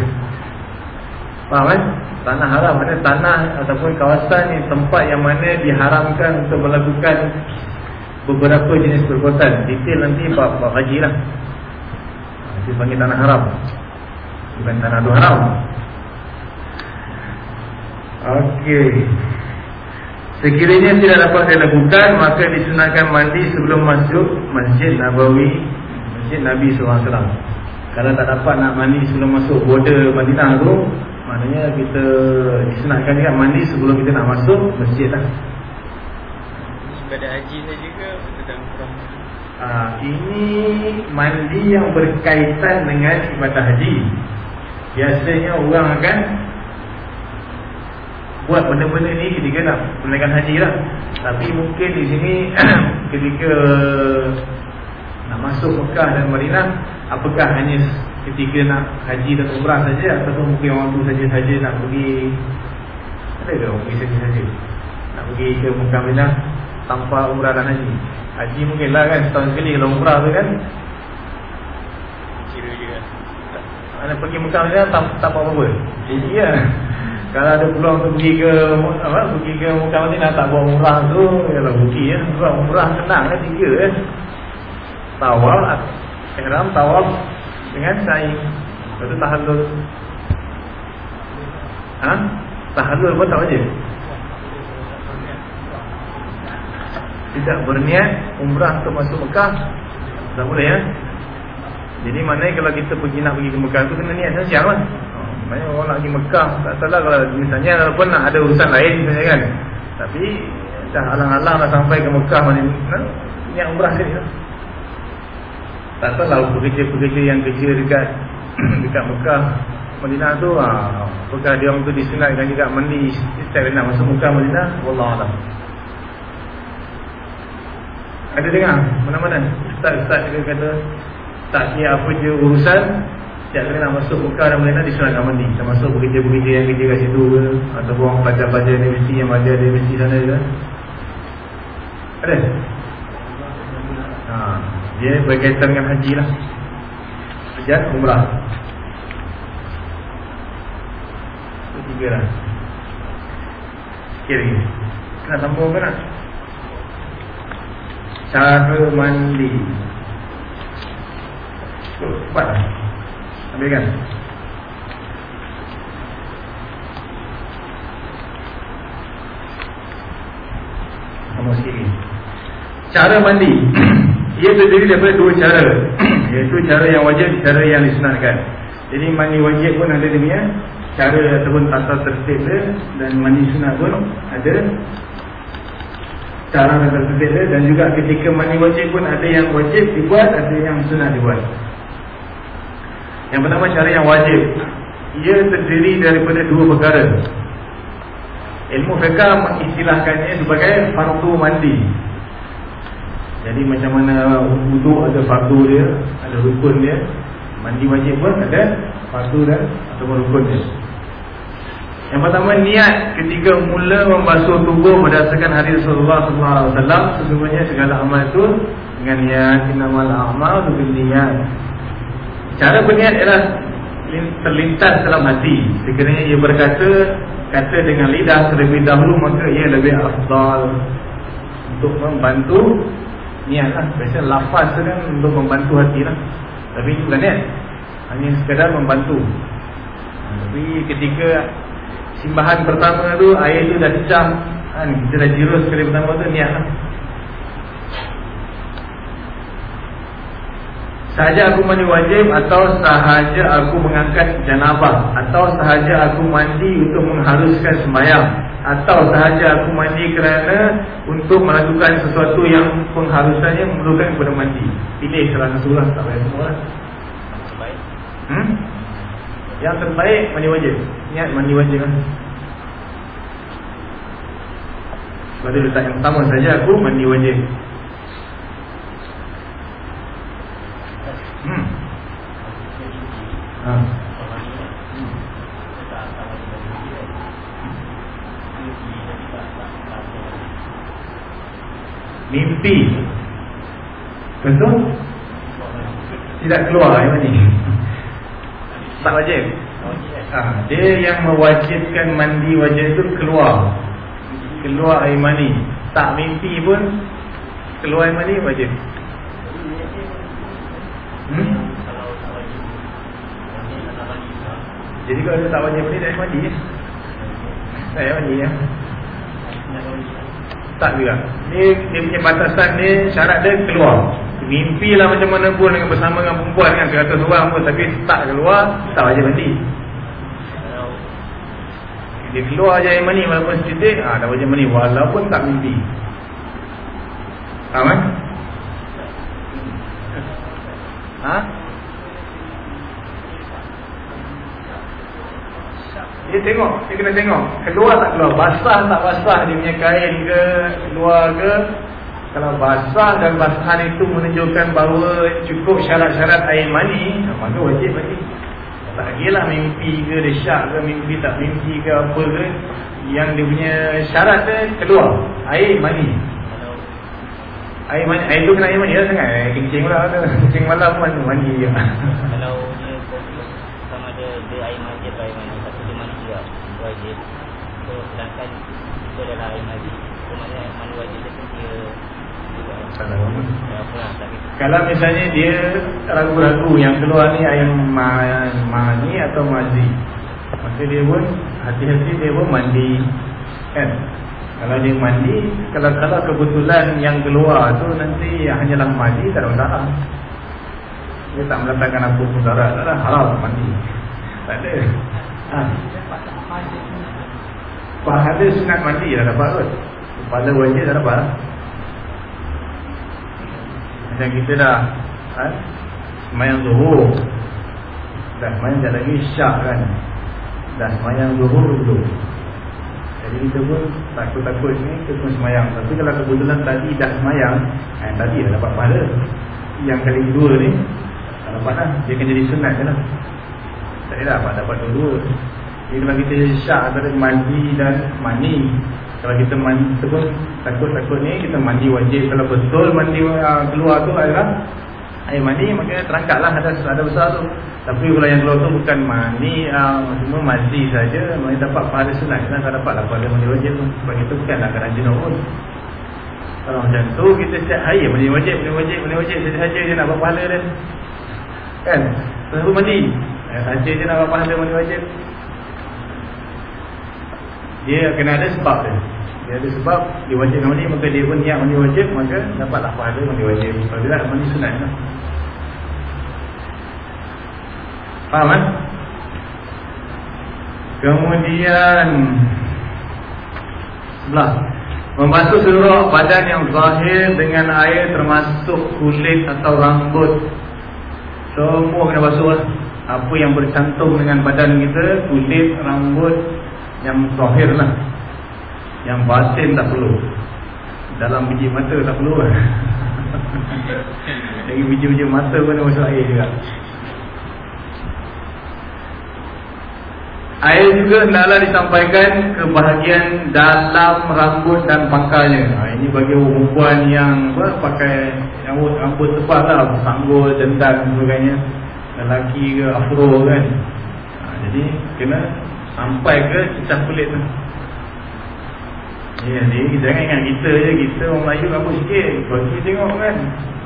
Faham kan? tanah haram ada tanah ataupun kawasan yang tempat yang mana diharamkan untuk melakukan beberapa jenis perbuatan. Detail nanti Pak Haji lah. Itu panggil tanah haram bukan tanah tu haram. Okey. Sekiranya tidak dapat dilakukan Maka disunatkan mandi sebelum masuk Masjid Nabawi Masjid Nabi SAW Kalau tak dapat nak mandi sebelum masuk border Madinah tu Maknanya kita disunatkan juga mandi sebelum kita nak masuk masjid lah. Ibadah haji saja ke Uh, ini mandi yang berkaitan dengan ibadah haji Biasanya orang akan buat benda-benda ni ketika nak menunaikan haji lah. Tapi mungkin di sini ketika nak masuk Mekah dan Madinah Apakah hanya ketika nak haji dan umrah saja Ataupun mungkin orang tu saja-saja nak pergi Ada ke orang pergi saja-saja Nak pergi ke Mekah Madinah Tanpa umrah dan haji? Haji mungkin lah kan Setahun sekali kalau umrah tu kan? Kira je kan Mana pergi Mekah tak, tak apa-apa. Jadi ya. Kalau ada peluang untuk pergi ke apa, Pergi ke Mekah Madinah tak buat umrah tu Yalah pergi ya. Umrah, umrah senang kan tiga kan Tawal Ihram tawaf Dengan sa'i. Lepas tu tahallul. Ha? Tahallul pun tak wajib. Tidak berniat Umrah untuk masuk Mekah Tak boleh ya Jadi maknanya kalau kita pergi nak pergi ke Mekah tu Kena niat siap lah Maknanya orang nak pergi Mekah Tak salah kalau misalnya Walaupun nak ada urusan lain misalnya kan. Tapi Dah alang-alang dah sampai ke Mekah mana, Niat umrah sekali lah tak salah pekerja-pekerja yang kerja dekat dekat Mekah Madinah tu apakah dia orang tu disunatkan juga mandi setiap nak masuk Mekah Madinah? Wallahu alam. Ada dengar mana-mana? Ustaz-ustaz dia kata tak kira apa je urusan. Setiap kali nak masuk Mekah dan Madinah disunatkan mandi termasuk pekerja-pekerja yang kerja kat situ ke ataupun orang pelajar-pelajar universiti yang belajar di universiti sana ke. Ada? Ha dia berkaitan dengan haji lah. Haji umrah. Itu tiga lah. Sikit lagi. Nak sambung ke nak? Cara mandi lah Ambil kan Sambung sikit Cara mandi. Ia terdiri daripada dua cara. Iaitu cara yang wajib Cara yang disunatkan Jadi mandi wajib pun ada demikian Cara ataupun tata tertib Dan mandi sunat pun ada. Cara tata tertib Dan juga ketika mandi wajib pun Ada yang wajib dibuat Ada yang sunat dibuat Yang pertama cara yang wajib Ia terdiri daripada dua perkara Ilmu fiqah mengistilahkannya sebagai fardu mandi jadi macam mana wuduk ada fardu dia, ada rukun dia. Mandi wajib pun ada fardu dan atau rukun dia. Yang pertama niat ketika mula membasuh tubuh berdasarkan hadis Rasulullah sallallahu alaihi wasallam sesungguhnya segala amal itu dengan niat innamal a'malu binniyat. Cara berniat ialah terlintas dalam hati. Sekiranya ia berkata kata dengan lidah terlebih dahulu maka ia lebih afdal untuk membantu niat lah. Biasanya lafaz kan untuk membantu hati lah. Tapi bukan niat. Hanya sekadar membantu. Tapi ketika Simbahan pertama tu Air tu dah cecah kan, Kita dah jirus sekali pertama tu niat lah Sahaja aku mandi wajib Atau sahaja aku mengangkat janabah? Atau sahaja aku mandi Untuk mengharuskan sembahyang Atau sahaja aku mandi kerana Untuk melakukan sesuatu yang Pengharusannya memerlukan kepada mandi? Pilih salah satu lah Tak payah semua lah. Hmm? Yang terbaik mandi wajib. Niat mandi wajib lah. Sebab tu letak yang pertama saja aku mandi wajib Hmm. Ha. Mimpi Betul? Tidak keluar yang ni Tak wajib ha, Dia yang mewajibkan mandi wajib itu keluar Keluar air mani Tak mimpi pun Keluar air mani wajib hmm? Jadi kalau tak wajib mandi Dia mandi ya payah mandi ya? Tak juga. Dia, dia punya batasan dia Syarat dia keluar. Mimpi lah macam mana pun dengan bersama dengan perempuan kan Kata seorang pun Tapi tak keluar Tak wajib mandi. Dia keluar je air mani Walaupun sedikit ah, Dah wajib mandi Walaupun tak mimpi. Faham kan? Ha? Dia tengok, dia kena tengok. Keluar tak keluar, basah tak basah Dia punya kain ke, keluar ke? Kalau basah dan basahan itu Menunjukkan bahawa cukup syarat-syarat air mani Maka wajib mandi Tak kira mimpi ke dia syak ke mimpi tak mimpi ke apa ke Yang dia punya syarat dia keluar. Air mani Air mani, air tu kena air mani lah sangat. Kencing pula tu. Kencing malam pun mani je kalau dia sama ada dia air mandi atau air mandi tapi dia mandi juga. Wajib. So sedangkan itu adalah air mandi. So maknanya air mandi wajib dia pun dia Kalau misalnya dia ragu-ragu yang keluar ni air ma mani atau mazi Maka dia pun hati-hati dia pun mandi Kan Kalau dia mandi Kalau kalau kebetulan yang keluar tu nanti hanyalah mandi tak ada masalah. Dia tak meletakkan apa pun darat Tak ada haram mandi. Tak ada. Ha. Pahala sunat mandi dah dapat kot. Pahala wajib dah dapat. Macam kita dah ha? Semayang zuhur. Dah semayang tak lagi syak kan. Dah semayang zuhur dulu Jadi kita pun takut-takut ni Kita pun semayang. Tapi kalau kebetulan tadi dah semayang eh, Tadi dah dapat pahala. Yang kali kedua ni Tak dapat lah. Dia akan jadi sunat je lah. Tak ada dapat dapat dua-dua. Jadi kalau kita syak antara mandi dan mani Kalau kita mandi kita pun Takut-takut ni kita mandi wajib. Kalau betul mandi uh, keluar tu adalah Air mani maknanya terangkat lah ada, ada besar tu Tapi kalau yang keluar tu bukan mani uh, Cuma mandi saja. Maknanya dapat pahala sunat. Kenapa tak dapat lah? Pahala mandi wajib tu. Sebab kita bukanlah kerana jenuh pun. Kalau macam tu kita setiap hari mandi wajib Mandi wajib, mandi wajib. Saja-saja je nak dapat pahala dia. Kan? Selalu mandi. Eh, Saja je nak dapat pahala mandi wajib. Dia kena ada sebab dia. Dia ada sebab dia wajib mandi maka dia pun niat mandi wajib maka dapatlah pahala mandi wajib. Kalau tidak mandi sunat lah. Faham kan kemudian sebelah. Membasuh seluruh badan yang zahir dengan air termasuk kulit atau rambut. Semua kena basuh lah apa yang bercantum dengan badan kita kulit, rambut yang zahir lah yang batin tak perlu. Dalam biji mata tak perlu Lagi biji-biji mata pun masuk air juga Air juga hendaklah disampaikan ke bahagian dalam rambut dan pangkalnya ha, Ini bagi perempuan yang apa, pakai rambut, rambut tebal lah Sanggul, dendam dan sebagainya. Lelaki ke afro kan. Ha, Jadi kena sampai ke cicah kulit tu. Ya, ni jangan ingat kita je Kita orang Melayu rambut sikit. Kita tengok kan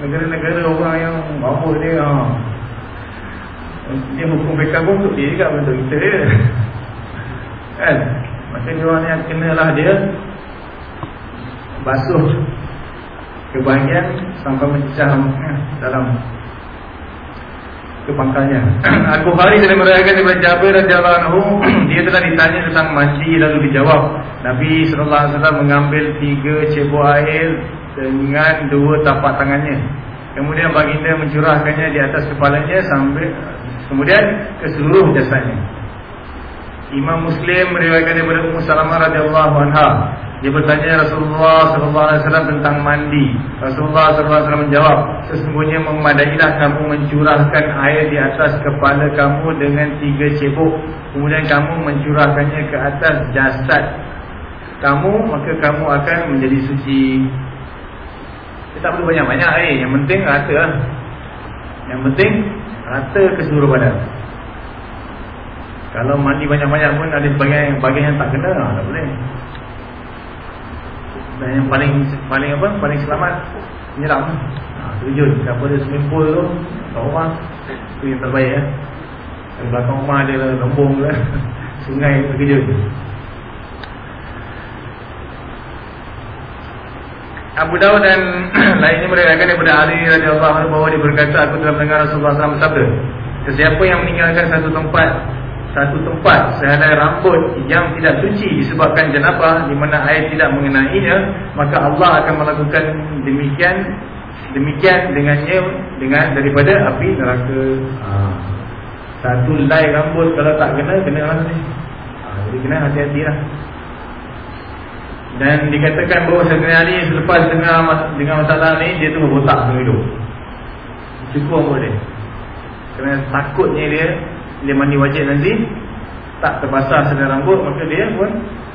Negara-negara orang yang Rambut dia ha. Dia hukum mereka pun Untuk dia juga Untuk kita je Kan Maka dia orang yang kenalah dia Basuh Kebahagiaan Sampai mencicah eh, Dalam ke pangkalnya. Al-Bukhari telah meriwayatkan daripada Jabir radhiyallahu anhu, dia telah ditanya tentang mandi lalu dijawab, Nabi sallallahu alaihi wasallam mengambil tiga cebok air dengan dua tapak tangannya. Kemudian baginda mencurahkannya di atas kepalanya sambil kemudian ke seluruh jasadnya. Imam Muslim meriwayatkan daripada Ummu Salamah radhiyallahu anha, dia bertanya Rasulullah sallallahu alaihi wasallam tentang mandi. Rasulullah sallallahu alaihi wasallam menjawab, sesungguhnya memadailah kamu mencurahkan air di atas kepala kamu dengan tiga cebok, kemudian kamu mencurahkannya ke atas jasad kamu, maka kamu akan menjadi suci. Kita tak perlu banyak-banyak air, yang penting rata lah. Yang penting rata ke seluruh badan. Kalau mandi banyak-banyak pun ada bagian bagian yang tak kena, tak boleh. Dan yang paling paling apa? Paling selamat menyeram. Ha, terjun siapa ada swimming pool tu, kat rumah. Tu yang terbaik ya. Di belakang rumah ada lembung ke. Sungai terjun. Abu Dawud dan lainnya meriwayatkan daripada Ali radhiyallahu anhu bahawa dia berkata aku telah mendengar Rasulullah SAW bersabda Sesiapa yang meninggalkan satu tempat satu tempat sehelai rambut yang tidak suci disebabkan jenabah di mana air tidak mengenainya maka Allah akan melakukan demikian demikian dengannya dengan daripada api neraka. Ha. satu lay rambut kalau tak kena kena lah ni ha, jadi kena hati-hati lah dan dikatakan bahawa Sayyidina Ali selepas dengar dengan masalah ni dia tu berbotak dengan hidup. Cukup pun dia kerana takutnya dia Dia mandi wajib nanti Tak terbasah sedar rambut Maka dia pun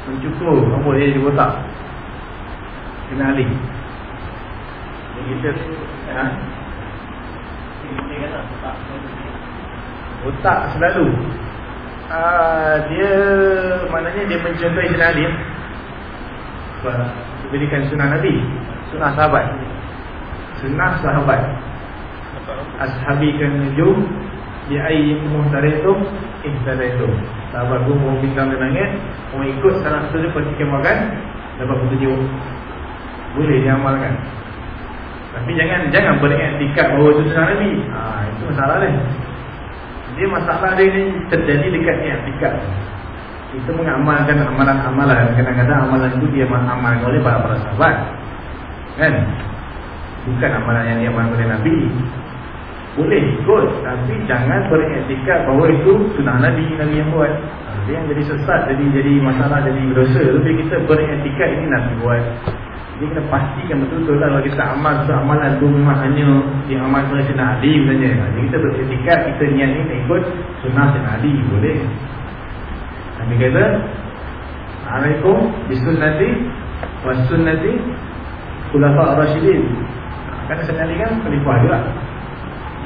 mencukur rambut dia di botak. Kena alih Kita ha? Otak selalu. Uh, Dia Maknanya dia mencontoh Ibn Ali Berikan sunnah Nabi. Sunnah sahabat. Sunnah sahabat. Ashabi kan nujum Di muhtaritum Ihtaritum. Sahabat pun mau bintang dan langit Mau ikut salah satu dia pergi makan Dapat petunjuk Boleh diamalkan. Tapi jangan jangan beriktikat bahawa itu sunnah Nabi. Ha, Itu masalah dia. Dia masalah dia ni terjadi dekat iktikat kita mengamalkan amalan-amalan. Kadang-kadang amalan itu dia mengamalkan oleh para para sahabat Kan? Bukan amalan yang dia amalkan oleh Nabi. Boleh ikut Tapi jangan beretikat bahawa itu Sunnah Nabi, Nabi yang buat. Dia yang jadi sesat, jadi jadi masalah, jadi dosa Tapi kita beretikat ini Nabi buat. Jadi kita pastikan betul-betul lah Kalau kita amal satu amalan itu memang hanya Yang amal oleh Sunnah Nabi misalnya Jadi kita beretikat, kita niat ini ikut Sunnah Sunnah Nabi, boleh Nabi kata Alaikum bisunnati Wasunnati Khulafa Rashidin Kan sebenarnya kan Khalifah juga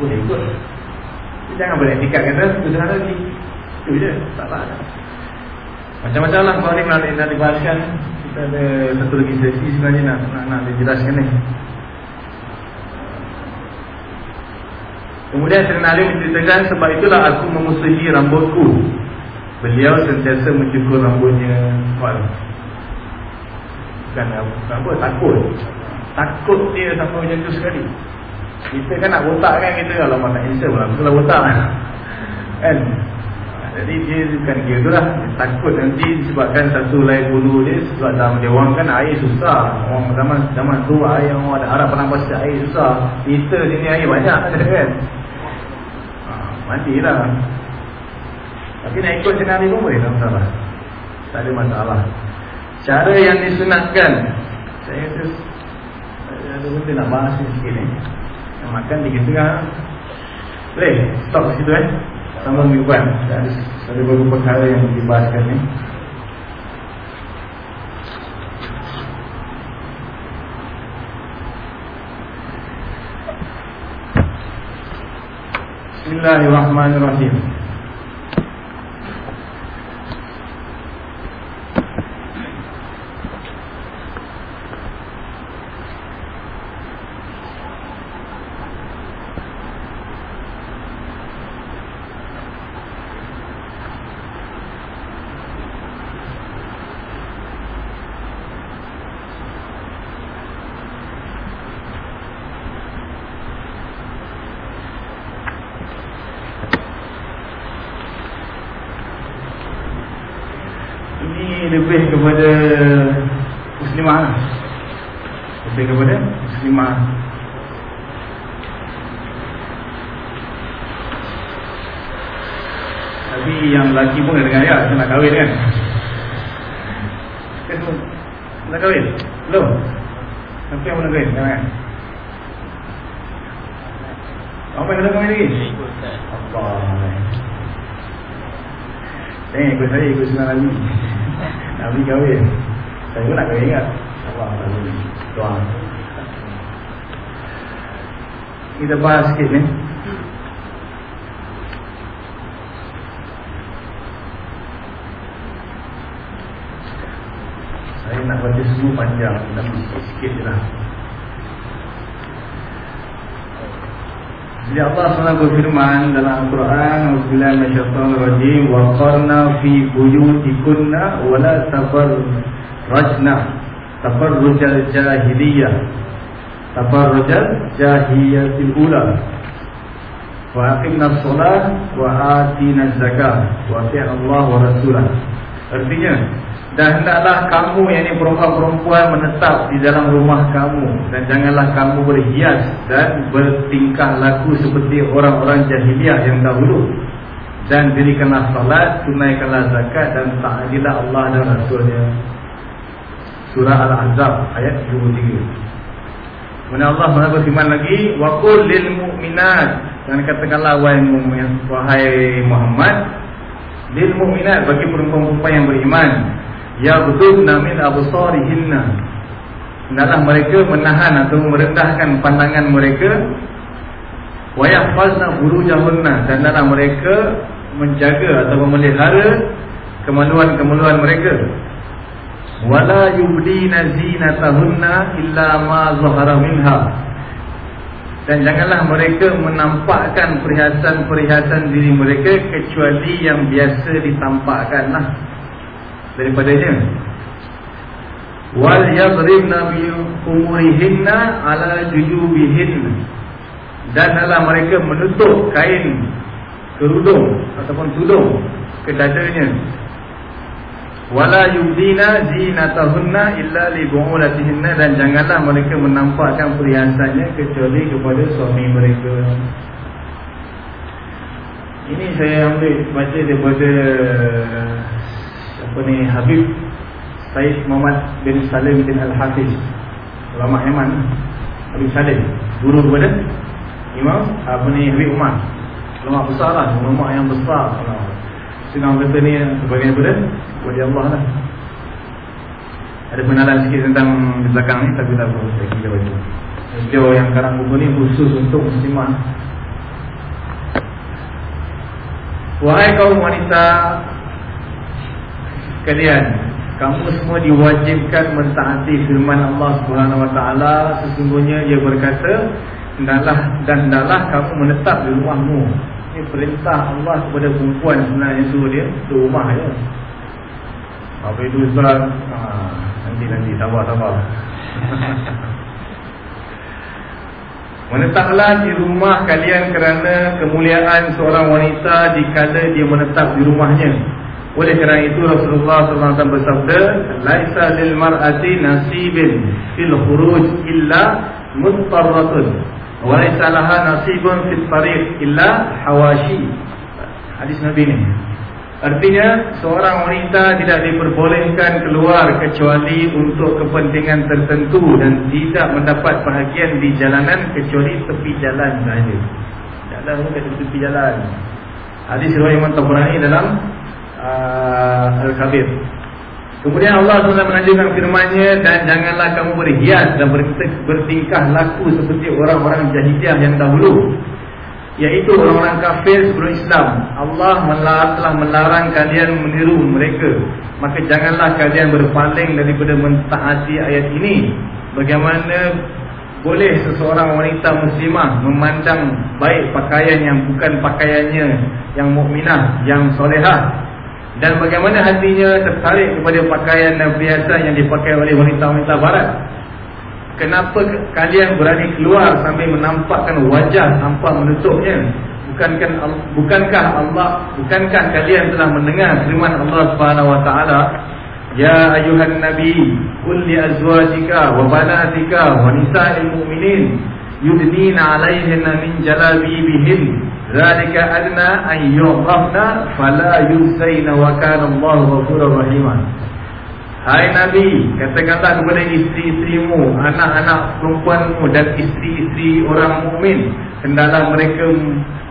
Boleh ikut. Jadi Jangan boleh etikat kata Sunnah lagi. Itu je Tak apa. Macam-macam lah Kalau ni nak, nak dibahaskan Kita ada satu lagi sesi sebenarnya Nak, nak, nak dijelaskan ni. Kemudian Sayyidina Ali menceritakan Sebab itulah aku memusuhi rambutku Beliau sentiasa mencukur rambutnya Kuat Bukan apa, takut. Takut dia sampai macam tu sekali. Kita kan nak botak kan kita. Kalau nak insya lah, kita botak Kan. Jadi dia bukan kira tu lah. Takut nanti sebabkan satu lain bulu dia. Sebab dalam dia orang kan air susah. Orang zaman zaman tu air orang ada harap pernah pasal air susah. Kita sini air banyak kan ha, Mandilah tapi nak ikut senari pun boleh tak masalah. Tak ada masalah. Cara yang disunatkan Saya rasa Ada benda nak bahas ni sikit ni. Yang makan tiga tengah Boleh stop situ eh. Sama minggu depan. Ada, ada beberapa perkara yang dibahaskan ni. Bismillahirrahmanirrahim kahwin kan? Nak kahwin? Belum? Siapa yang nak kahwin? Jangan Apa yang nak kahwin lagi? Apa? Jangan ikut saya, ikut senang lagi Nabi kahwin Saya pun nak kahwin ingat Allah Tuan Kita bahas sikit ni nak baca semua panjang. Tapi sikit-sikit je lah. Jadi Allah SWT berfirman dalam Al-Quran Al-Quran Masyarakat Rajim Wa qarna fi buyutikunna Wa la tabar rajna Tabar rujal jahiliyah. Tabar rujal jahiyatil ula. Wa aqimna sholat Wa atina zakah Wa ati'an Allah wa rasulah. Artinya dan hendaklah kamu yang ini perempuan-perempuan menetap di dalam rumah kamu. Dan janganlah kamu berhias dan bertingkah laku seperti orang-orang jahiliah yang dahulu. Dan dirikanlah salat, tunaikanlah zakat dan ta'adilah Allah dan Rasulnya. Surah Al-Azab ayat 23 Kemudian Allah berfirman lagi Wa qul lil mu'minat. Dan katakanlah wahai Muhammad lil mu'minat bagi perempuan-perempuan yang beriman ya buduna min absarihinna. Hendaklah mereka menahan atau merendahkan pandangan mereka. Wa yahfazna furujahunna dan hendaklah mereka menjaga atau memelihara kemaluan-kemaluan mereka. Wala yubdina zinatahunna illa ma zahara minha. Dan janganlah mereka menampakkan perhiasan-perhiasan diri mereka kecuali yang biasa ditampakkanlah daripadanya wal yadribna bi umurihinna ala jujubihin dan adalah mereka menutup kain kerudung ataupun tudung ke dadanya. Wala yubdina zinatahunna illa li bu'ulatihinna. Dan janganlah mereka menampakkan perhiasannya kecuali kepada suami mereka. Ini saya ambil baca daripada apa ni Habib Said Muhammad bin Salim bin Al-Hafiz. Ulama Yaman Habib Salim. Guru kepada Imam? Apa ni Habib Umar? Ulama besar lah ulama yang besar. Senang kata ni sebagai daripada Wali Allah lah. Ada pengenalan sikit tentang di belakang ni Tapi tak apa Saya kira baca Video yang karang buku ni khusus untuk muslimah Wahai kaum wanita Kalian Kamu semua diwajibkan mentaati firman Allah Subhanahu Wa Taala. Sesungguhnya ia berkata Hendaklah dan hendaklah kamu menetap di rumahmu Ini perintah Allah kepada perempuan sebenarnya suruh dia Di rumah je apa itu Ustaz? Ha, nanti nanti sabar sabar. Menetaplah di rumah kalian kerana kemuliaan seorang wanita dikala dia menetap di rumahnya. Oleh kerana itu Rasulullah SAW bersabda, "Laisa lil mar'ati nasibin fil khuruj illa muttarratun, wa laisa laha nasibun fil tariq illa hawashi." Hadis Nabi ni. Artinya seorang wanita tidak diperbolehkan keluar kecuali untuk kepentingan tertentu dan tidak mendapat bahagian di jalanan kecuali tepi jalan sahaja. Jalan pun kata tepi jalan. Hadis riwayat Imam Tabrani dalam uh, Al-Kabir. Kemudian Allah SWT menanjurkan firman-Nya dan janganlah kamu berhias dan bertingkah laku seperti orang-orang jahiliah yang dahulu Iaitu orang-orang kafir sebelum Islam. Allah telah melarang kalian meniru mereka. Maka janganlah kalian berpaling daripada mentaati ayat ini. Bagaimana boleh seseorang wanita muslimah Memandang baik pakaian yang bukan pakaiannya Yang mukminah, yang solehah Dan bagaimana hatinya tertarik kepada pakaian dan perhiasan yang dipakai oleh wanita-wanita barat? Kenapa kalian berani keluar sambil menampakkan wajah tanpa menutupnya? Bukankah Allah bukankah kalian telah mendengar firman Allah Subhanahu wa taala? Ya ayuhan nabi qul li azwajika wa banatika wa nisa'il mu'minin yudnina 'alayhinna min jalabibihin adna an yu'rafna fala yusayna wa kana Allahu ghafurur rahim. Hai Nabi, katakanlah kepada isteri-isterimu, anak-anak perempuanmu dan isteri-isteri orang mukmin, hendaklah mereka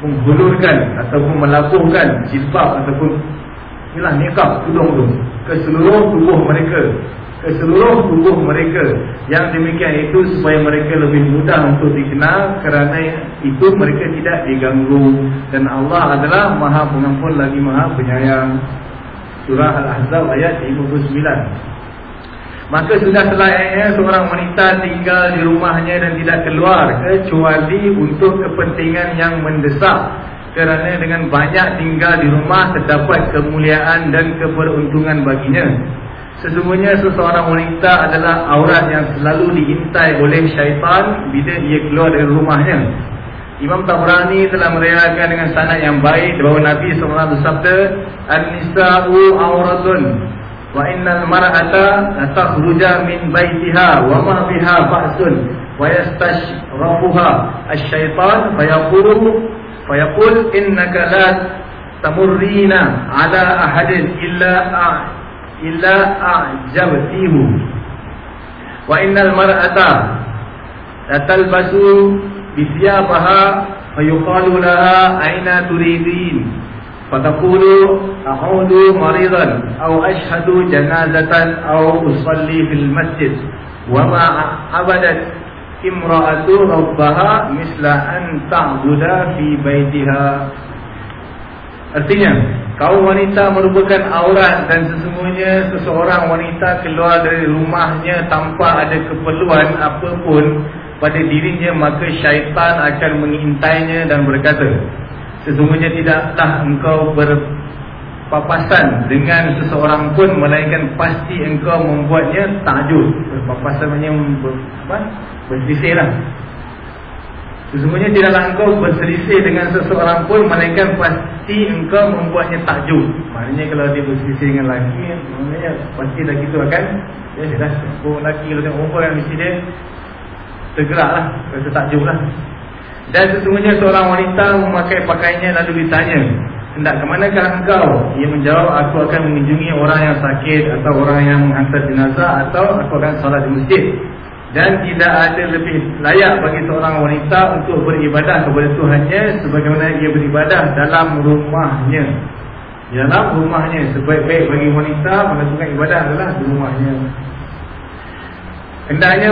menghulurkan ataupun melabuhkan jilbab ataupun inilah nikab tudung tu ke seluruh tubuh mereka, ke seluruh tubuh mereka. Yang demikian itu supaya mereka lebih mudah untuk dikenal kerana itu mereka tidak diganggu dan Allah adalah Maha Pengampun lagi Maha Penyayang. Surah Al-Ahzab ayat 59 Maka sudah selayaknya seorang wanita tinggal di rumahnya dan tidak keluar Kecuali untuk kepentingan yang mendesak Kerana dengan banyak tinggal di rumah terdapat kemuliaan dan keberuntungan baginya Sesungguhnya seseorang wanita adalah aurat yang selalu diintai oleh syaitan Bila ia keluar dari rumahnya. Imam Tabrani telah meriwayatkan dengan sanad yang baik bahawa Nabi SAW bersabda An-nisa'u auratun wa innal mar'ata takhruja min baitiha wa ma biha ba'sun wa yastashrafuha. Asy-syaitan fayaqulu fayaqul innaka la tamurrina ala ahadin illa illa a'jabtihi wa innal mar'ata talbasu bisyabaha fayuqalu laha aina turidin fataqulu a'udu maridan aw ashhadu janazatan aw usalli fil masjid wa ma abadat imra'atu rabbaha misla an ta'buda fi baitiha Artinya kaum wanita merupakan aurat dan sesungguhnya seseorang wanita keluar dari rumahnya tanpa ada keperluan apapun pada dirinya maka syaitan akan mengintainya dan berkata sesungguhnya tidaklah engkau berpapasan dengan seseorang pun melainkan pasti engkau membuatnya takjub berpapasan maknanya ber, apa? berselisih lah Sesungguhnya tidaklah engkau berselisih dengan seseorang pun Melainkan pasti engkau membuatnya takjub. Maknanya kalau dia berselisih dengan lelaki Maknanya pasti dah gitu akan Ya dah Oh lelaki. Kalau tengok perempuan kan Mesti dia tergerak lah Rasa takjub lah Dan sesungguhnya seorang wanita memakai pakaiannya Lalu ditanya Hendak ke manakah engkau? Ia menjawab Aku akan mengunjungi orang yang sakit Atau orang yang menghantar jenazah Atau aku akan salat di masjid dan tidak ada lebih layak bagi seorang wanita untuk beribadah kepada Tuhannya sebagaimana ia beribadah dalam rumahnya. Dalam rumahnya sebaik-baik bagi wanita melakukan ibadah adalah di rumahnya. Hendaknya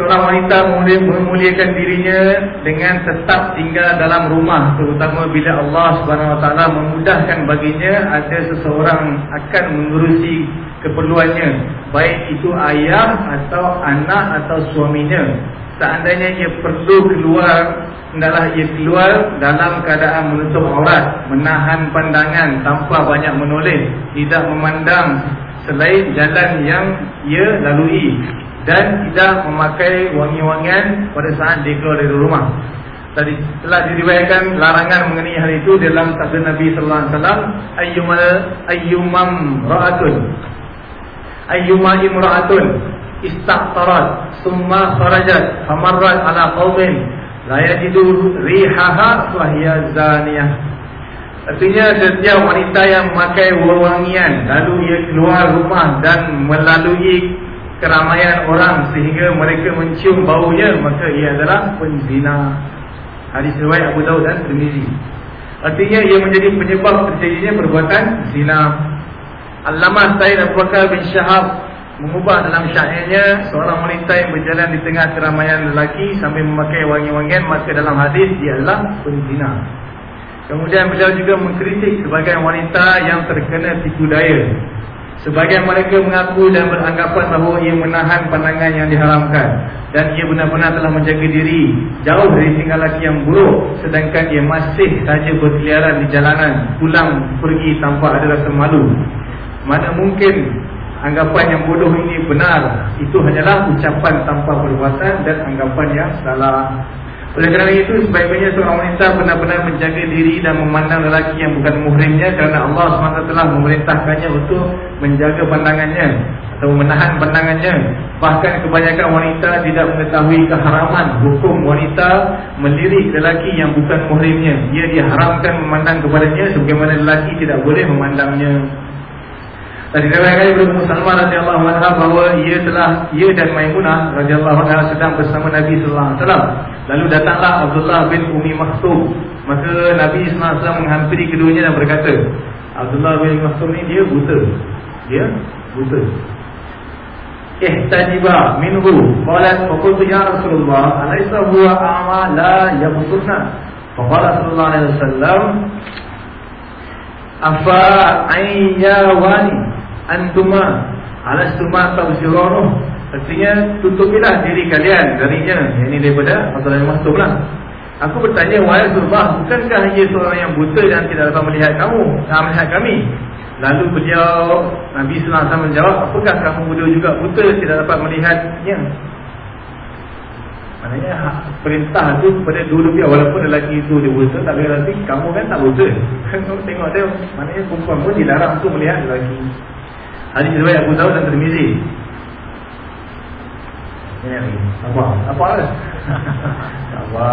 seorang wanita memuliakan dirinya dengan tetap tinggal dalam rumah terutama bila Allah Subhanahu Wa Taala memudahkan baginya ada seseorang akan mengurusi keperluannya baik itu ayah atau anak atau suaminya. Seandainya ia perlu keluar hendaklah ia keluar dalam keadaan menutup aurat menahan pandangan tanpa banyak menoleh tidak memandang selain jalan yang ia lalui dan tidak memakai wangi-wangian pada saat dia keluar dari rumah. Tadi telah diriwayatkan larangan mengenai hal itu dalam sabda Nabi sallallahu alaihi wasallam ayyumal ayyumam ra'atun. Ayyuma imra'atun. Istaqtarat thumma kharajat famarrat ala qaumin la yajidu rihaha fa hiya zaniyah. Artinya setiap wanita yang memakai wewangian lalu ia keluar rumah dan melalui keramaian orang sehingga mereka mencium baunya maka ia adalah penzina. Hadis riwayat Abu Dawud dan Tirmizi. Artinya ia menjadi penyebab terjadinya perbuatan zina. Allamah Said Abu Bakar bin Syahab mengubah dalam syairnya seorang wanita yang berjalan di tengah keramaian lelaki sambil memakai wangi-wangian maka dalam hadis dia adalah penzina. Kemudian beliau juga mengkritik sebagai wanita yang terkena tipu daya. Sebagian mereka mengaku dan beranggapan bahawa ia menahan pandangan yang diharamkan dan ia benar-benar telah menjaga diri jauh dari tingkah laki yang buruk sedangkan ia masih saja berkeliaran di jalanan pulang pergi tanpa ada rasa malu. Mana mungkin anggapan yang bodoh ini benar Itu hanyalah ucapan tanpa perbuatan dan anggapan yang salah Oleh kerana itu sebaik-baiknya seorang wanita benar-benar menjaga diri dan memandang lelaki yang bukan muhrimnya Kerana Allah SWT telah memerintahkannya untuk menjaga pandangannya Atau menahan pandangannya. Bahkan kebanyakan wanita tidak mengetahui keharaman hukum wanita Melirik lelaki yang bukan muhrimnya. Ia diharamkan memandang kepadanya sebagaimana lelaki tidak boleh memandangnya Diriwayatkan Ibnu Muslimah radhiyallahu anha bahawa ia telah ia dan Maimunah anha sedang bersama Nabi wasallam. Lalu datanglah Abdullah bin Umi Maktum. Maka Nabi wasallam menghampiri keduanya dan berkata, Abdullah bin Maktum ni dia buta. Dia buta. Ihtajiba minhu qalat faqultu ya Rasulullah alaysa huwa a'ma la yabsurna. Faqala sallallahu alaihi wasallam Afa ayyawani antuma alastuma tabsirunu artinya tutupilah diri kalian darinya. Yang ini daripada Abdullah bin Mas'ud lah. Aku bertanya wahai Rasulullah bukankah ia seorang yang buta dan tidak dapat melihat kamu tak melihat kami? Lalu beliau Nabi sallallahu alaihi wasallam menjawab apakah kamu berdua juga? Buta tidak dapat melihatnya. Maknanya perintah tu kepada dua pihak walaupun lelaki itu dia buta tapi nanti kamu kan tak buta. Tengok dia maknanya perempuan pun dilarang untuk melihat lelaki. Hadis riwayat Abu Dawud dan Tirmizi. Ini lagi. Apa? Apa? Apa?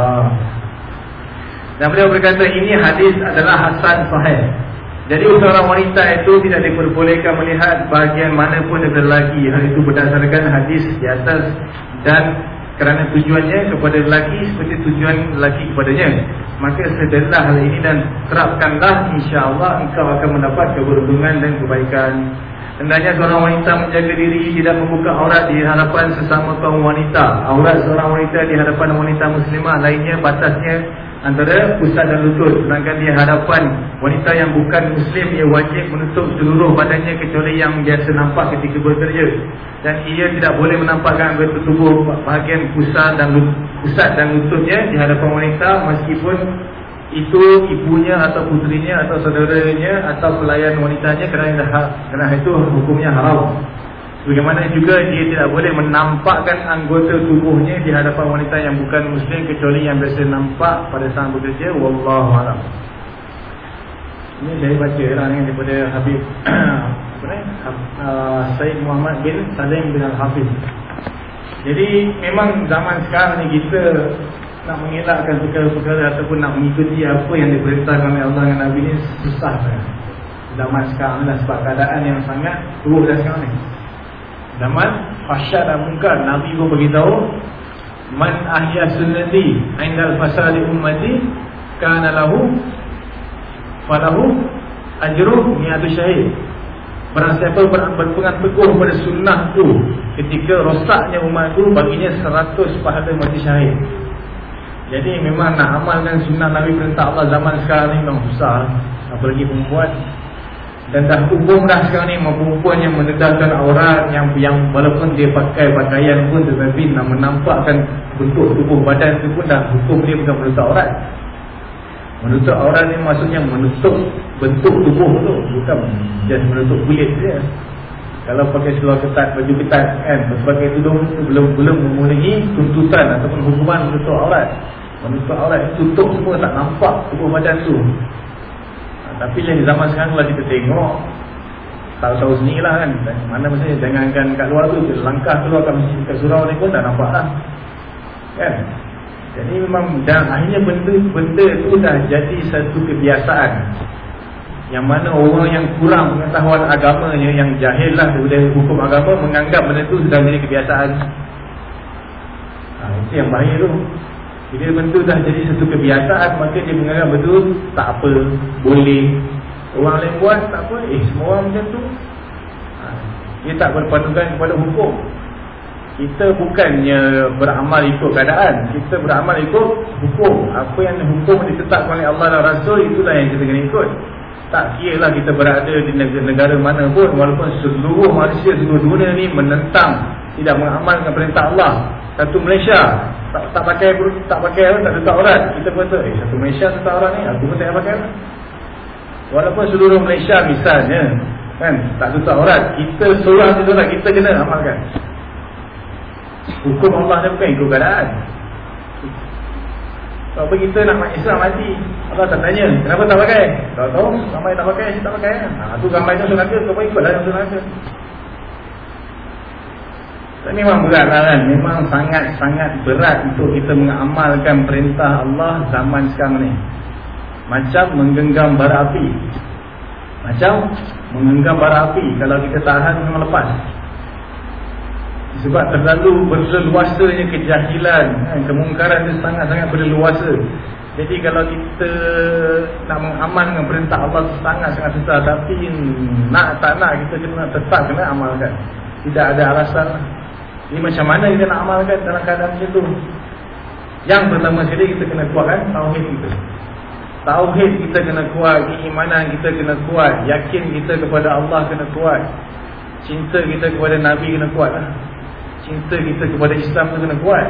Dan beliau berkata ini hadis adalah hasan sahih. Jadi seorang wanita itu tidak diperbolehkan melihat bahagian mana pun dari lelaki. Hal itu berdasarkan hadis di atas dan kerana tujuannya kepada lelaki seperti tujuan lelaki kepadanya maka sedelah hal ini dan terapkanlah insya-Allah engkau akan mendapat keberuntungan dan kebaikan Hendaknya seorang wanita menjaga diri tidak membuka aurat di hadapan sesama kaum wanita. Aurat seorang wanita di hadapan wanita muslimah lainnya batasnya antara pusat dan lutut. Sedangkan di hadapan wanita yang bukan muslim ia wajib menutup seluruh badannya kecuali yang biasa nampak ketika bekerja. Dan ia tidak boleh menampakkan anggota tubuh bahagian pusat dan pusat dan lututnya di hadapan wanita meskipun itu ibunya atau putrinya atau saudaranya atau pelayan wanitanya kerana kerana itu hukumnya haram. Bagaimana juga dia tidak boleh menampakkan anggota tubuhnya di hadapan wanita yang bukan muslim kecuali yang biasa nampak pada saat bekerja wallahu alam. Ini saya baca lah ni daripada Habib? Uh, Said Muhammad bin Salim bin Al-Hafiz. Jadi memang zaman sekarang ni kita nak mengelakkan perkara-perkara ataupun nak mengikuti apa yang diperintahkan oleh Allah dan Nabi ni susah kan? zaman sekarang lah sebab keadaan yang sangat buruk dah sekarang ni. Zaman fasyad dan mungkar Nabi pun beritahu man ahya sunnati indal fasadi ummati kana lahu falahu ajru mi'atu syahid. Barang siapa berpegang teguh pada sunnah tu Ketika rosaknya umat tu Baginya seratus pahala mati syahid jadi memang nak amalkan sunnah Nabi perintah Allah zaman sekarang ni memang susah. Apalagi perempuan. Dan dah umum dah sekarang ni Perempuan yang mendedahkan aurat Yang yang walaupun dia pakai pakaian pun Tetapi nak menampakkan bentuk tubuh badan tu pun dah Hukum dia bukan menutup aurat. Menutup aurat ni maksudnya menutup bentuk tubuh tu Bukan just menutup kulit dia. Kalau pakai seluar ketat, baju ketat kan, sebagai tudung belum belum memenuhi tuntutan ataupun hukuman menutup aurat. Menutup aurat tutup semua tak nampak tubuh badan tu. Ha, Tapi yang di zaman sekarang kalau kita tengok. Tahu-tahu sendiri lah kan. Mana maksudnya jangankan kat luar tu Langkah keluar kat masjid kat surau ni pun dah nampak lah Kan? Jadi memang dan akhirnya benda, benda tu dah jadi satu kebiasaan. Yang mana orang yang kurang pengetahuan agamanya Yang jahil lah daripada hukum agama Menganggap benda tu sudah jadi kebiasaan. Ha, Itu yang bahaya tu bila bentuk dah jadi satu kebiasaan Maka dia menganggap betul Tak apa Boleh. Orang lain buat tak apa Eh semua orang macam tu. Ha. Dia tak berpandukan kepada hukum. Kita bukannya Beramal ikut keadaan Kita beramal ikut hukum. Apa yang hukum ditetapkan oleh Allah dan Rasul Itulah yang kita kena ikut Tak kira lah kita berada di negara mana pun Walaupun seluruh manusia Seluruh dunia ni menentang Tidak mengamalkan perintah Allah. Satu Malaysia tak tak pakai tak pakai tak letak aurat kita kata eh satu Malaysia letak aurat ni aku pun tak pakai walaupun seluruh Malaysia misalnya kan tak letak aurat kita tu lah kita kena amalkan. Hukum Allah ni bukan ikut keadaan kalau kita nak Islam mati. Allah tak tanya kenapa tak pakai? Tak tahu ramai tak pakai tak pakai ha, tu ramai tu surga kau pun ikutlah yang surga Memang berat lah kan? Memang sangat-sangat berat Untuk kita mengamalkan perintah Allah Zaman sekarang ni. Macam menggenggam bara api. Macam menggenggam bara api Kalau kita tahan memang lepas Sebab terlalu berleluasanya kejahilan kan? Kemungkaran itu sangat-sangat berleluasa. Jadi kalau kita Nak mengamalkan perintah Allah Sangat-sangat susah. Tapi nak tak nak kita kena tetap kena amalkan. Tidak ada alasan ini macam mana kita nak amalkan dalam keadaan macam tu? Yang pertama sekali kita kena kuatkan Tauhid kita. Tauhid kita kena kuat Keimanan kita kena kuat Yakin kita kepada Allah kena kuat Cinta kita kepada Nabi kena kuat lah. Cinta kita kepada Islam pun kena kuat.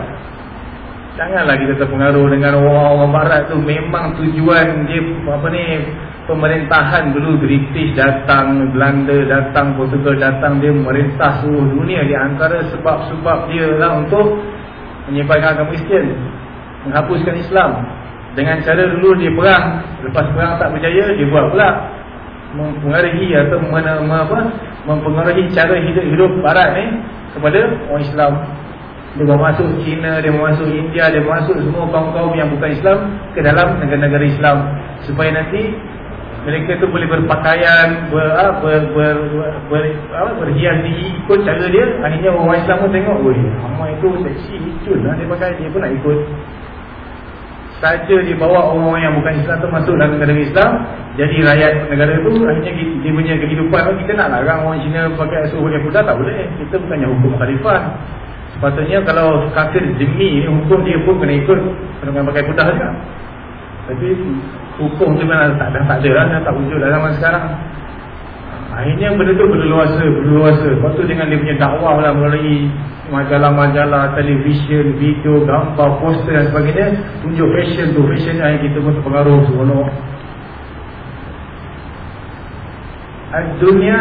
Janganlah kita terpengaruh dengan orang-orang barat tu. Memang tujuan dia apa ni pemerintahan dulu British datang, Belanda datang, Portugal datang dia merintah seluruh dunia. Di antara sebab-sebab dia lah untuk menyebarkan agama Kristian menghapuskan Islam. Dengan cara dulu dia perang lepas perang tak berjaya dia buat pula mempengaruhi atau apa mempengaruhi cara hidup-hidup barat ni kepada orang Islam. Dia masuk China, dia masuk India, dia masuk semua kaum-kaum yang bukan Islam ke dalam negara-negara Islam. Supaya nanti mereka tu boleh berpakaian ber, ah, ber, ber, ber, ber, ber, berhias diri ikut cara dia. Akhirnya orang Islam pun tengok weh Muhammad itu seksi icun lah dia pakai dia pun nak ikut saja dibawa orang-orang yang bukan Islam tu masuk dalam negara Islam jadi rakyat negara tu akhirnya dia punya kehidupan kita nak larang orang Cina pakai suruh pakai kuda tak boleh. Kita bukannya hukum khalifah. Sepatutnya kalau kafir demi hukum dia pun kena ikut. Dengan pakai kuda saja tapi hukum tu memang tak, dah tak ada lah, tak wujud dalam zaman sekarang. Akhirnya benda tu berluasa, berluasa. Lepas tu dengan dia punya dakwah lah melalui majalah-majalah, televisyen, video, gambar, poster dan sebagainya. Tunjuk fashion tu, fashion yang kita pun terpengaruh seronok. Dunia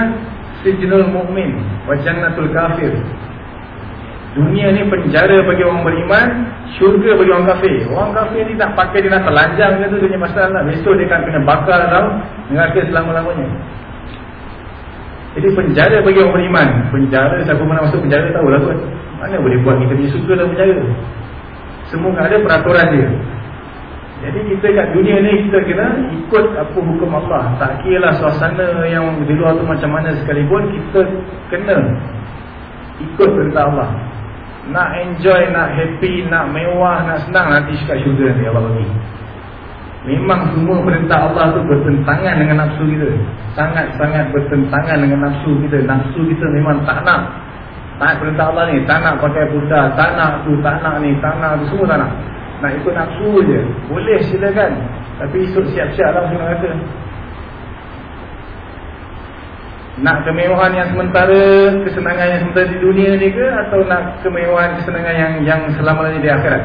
sejnul mu'min, wajannatul kafir. Dunia ni penjara bagi orang beriman Syurga bagi orang kafir Orang kafir ni tak pakai dia nak telanjang ke tu Dia punya masalah Besok dia akan kena bakar tau Dengar selama-lamanya Jadi penjara bagi orang beriman Penjara siapa mana masuk penjara tahu lah kot. Mana boleh buat kita punya syurga dalam penjara? Semua ada peraturan dia. Jadi kita kat dunia ni kita kena ikut apa hukum Allah. Tak kira lah suasana yang di luar tu macam mana sekalipun Kita kena ikut perintah Allah. Nak enjoy, nak happy, nak mewah, nak senang nanti syukur syurga nanti Allah bagi. Memang semua perintah Allah tu bertentangan dengan nafsu kita. Sangat-sangat bertentangan dengan nafsu kita. Nafsu kita memang tak nak. Tak perintah Allah ni, tak nak pakai budak, tak nak tu, tak nak ni, tak nak tu, semua tak nak. Nak ikut nafsu je. Boleh silakan. Tapi esok siap-siap lah semua kata. Nak kemewahan yang sementara, kesenangan yang sementara di dunia ni ke atau nak kemewahan kesenangan yang yang selama-lamanya di akhirat?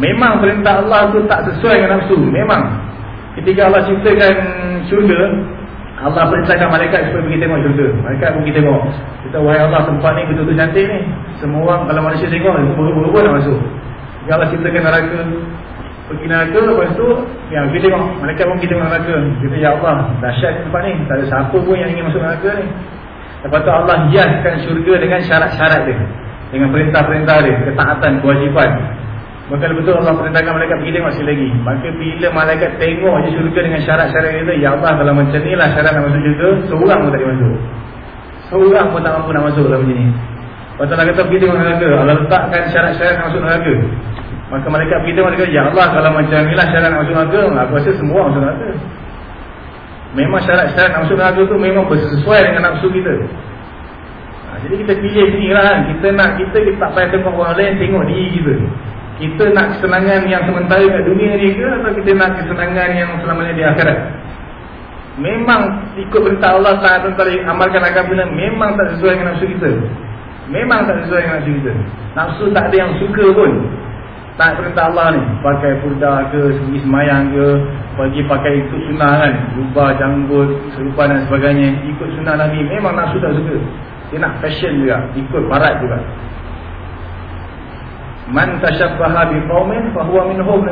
Memang perintah Allah tu tak sesuai dengan nafsu, memang. Ketika Allah ciptakan syurga, Allah perintahkan malaikat supaya pergi tengok syurga. Malaikat pergi tengok. Kita wahai Allah tempat ni betul-betul cantik ni. Semua orang kalau manusia tengok, buru-buru nak masuk. Kalau Allah ciptakan neraka, pergi neraka lepas tu yang kita tengok mereka pun kita tengok neraka kita ya Allah dahsyat tempat ni tak ada siapa pun yang ingin masuk neraka ni lepas tu Allah hiaskan syurga dengan syarat-syarat dia dengan perintah-perintah dia ketaatan kewajipan maka betul Allah perintahkan mereka pergi tengok sekali lagi. Maka bila malaikat tengok je syurga dengan syarat-syarat dia ya Allah kalau macam ni lah syarat nak masuk syurga seorang pun tak masuk. Seorang pun tak mampu nak masuk dalam macam ni. Lepas Allah kata pergi tengok neraka. Allah letakkan syarat-syarat nak masuk neraka. Maka mereka pergi tengok dia Ya Allah kalau macam inilah syarat nak masuk neraka. Aku rasa semua masuk neraka. Memang syarat-syarat nak masuk neraka tu Memang bersesuai dengan nafsu kita. Ha, Jadi kita pilih sini lah kan. Kita nak kita, kita tak payah tengok orang lain Tengok diri kita Kita nak kesenangan yang sementara kat dunia ni ke Atau kita nak kesenangan yang selamanya di akhirat? Memang ikut perintah Allah tak tentang amalkan agama Memang tak sesuai dengan nafsu kita. Memang tak sesuai dengan nafsu kita. Nafsu tak ada yang suka pun. Tak perintah Allah ni. Pakai purda ke Segi semayang ke Pergi pakai ikut sunnah kan. Rubah, janggut, serupa dan sebagainya. Ikut sunnah Nabi Memang nafsu tak suka. Dia nak fashion juga Ikut barat juga Man tasyabbaha bi qaumin fahuwa minhum.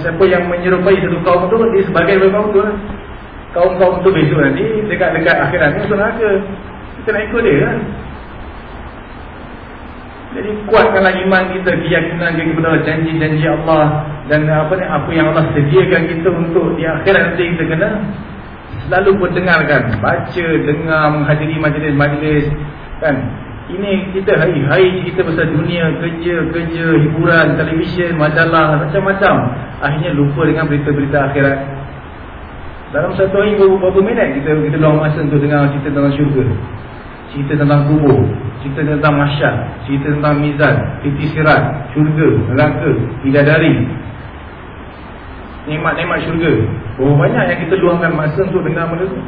Siapa yang menyerupai satu kaum tu dia sebagai kaum tu kaum-kaum tu besok nanti dekat-dekat akhirat ni neraka. Kita nak ikut dia kan? Jadi kuatkanlah iman kita keyakinan kita kepada janji-janji Allah dan apa ni apa yang Allah sediakan kita untuk di akhirat nanti kita kena selalu pun dengarkan, baca, dengar, menghadiri majlis-majlis kan. Ini kita hari-hari kita pasal dunia kerja, kerja, hiburan, televisyen, majalah, macam-macam. Akhirnya lupa dengan berita-berita akhirat. Dalam satu hari beberapa minit kita kita luang masa untuk dengar cerita tentang syurga cerita tentang kubur, cerita tentang masyar, cerita tentang mizan, titik sirat, syurga, neraka, bidadari. Nikmat-nikmat syurga. Oh banyak yang kita luangkan masa untuk dengar benda tu.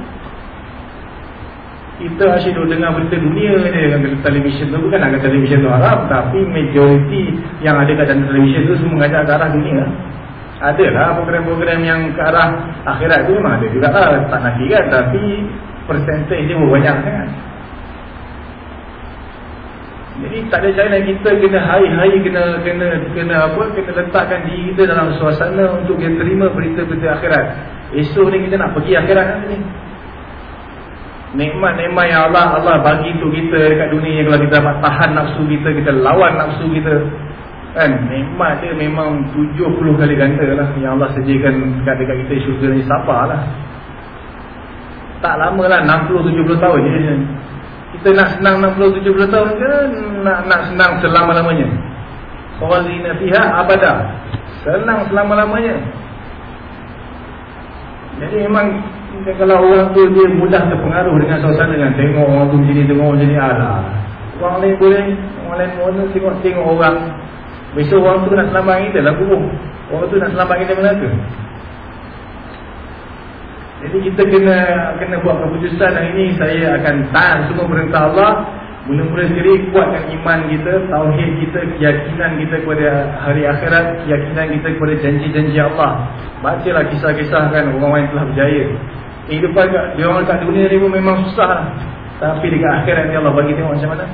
Kita asyik duk dengar berita dunia je dengan televisyen tu bukan kata televisyen tu haram tapi majoriti yang ada kat televisyen tu semua mengajak ke arah dunia. Adalah program-program yang ke arah akhirat tu memang ada juga lah. Tak nak kira tapi persentage dia banyak sangat. Jadi tak ada jalan kita kena hari-hari kena kena kena apa kena letakkan diri kita dalam suasana untuk kita terima berita-berita akhirat. Esok ni kita nak pergi akhirat nanti ni. Nikmat-nikmat yang Allah Allah bagi tu kita dekat dunia ni kalau kita dapat tahan nafsu kita, kita lawan nafsu kita. Kan? Nikmat dia memang 70 kali ganda lah yang Allah sediakan dekat dekat kita. Syurga ni sabarlah. Tak lama lah 60-70 tahun je. Kita nak senang 60-70 tahun ke Nak nak senang selama-lamanya? Khawazina fiha abadah Senang selama-lamanya. Jadi memang Kalau orang tu dia mudah terpengaruh dengan suasana dengan Tengok orang tu macam ni, tengok orang macam ni Alah Orang lain boleh Orang lain boleh tengok-tengok orang Besok orang tu nak selamat kita lah kubur Orang tu nak selamat kita mana ke jadi kita kena kena buat keputusan hari ini saya akan tahan semua perintah Allah. Mula-mula sekali kuatkan iman kita, tauhid kita, keyakinan kita kepada hari akhirat, keyakinan kita kepada janji-janji Allah. Bacalah kisah-kisah kan orang-orang yang telah berjaya. Kehidupan kat, dia orang kat dunia ni pun memang susah. Tapi dekat akhirat ni Allah bagi tengok macam mana.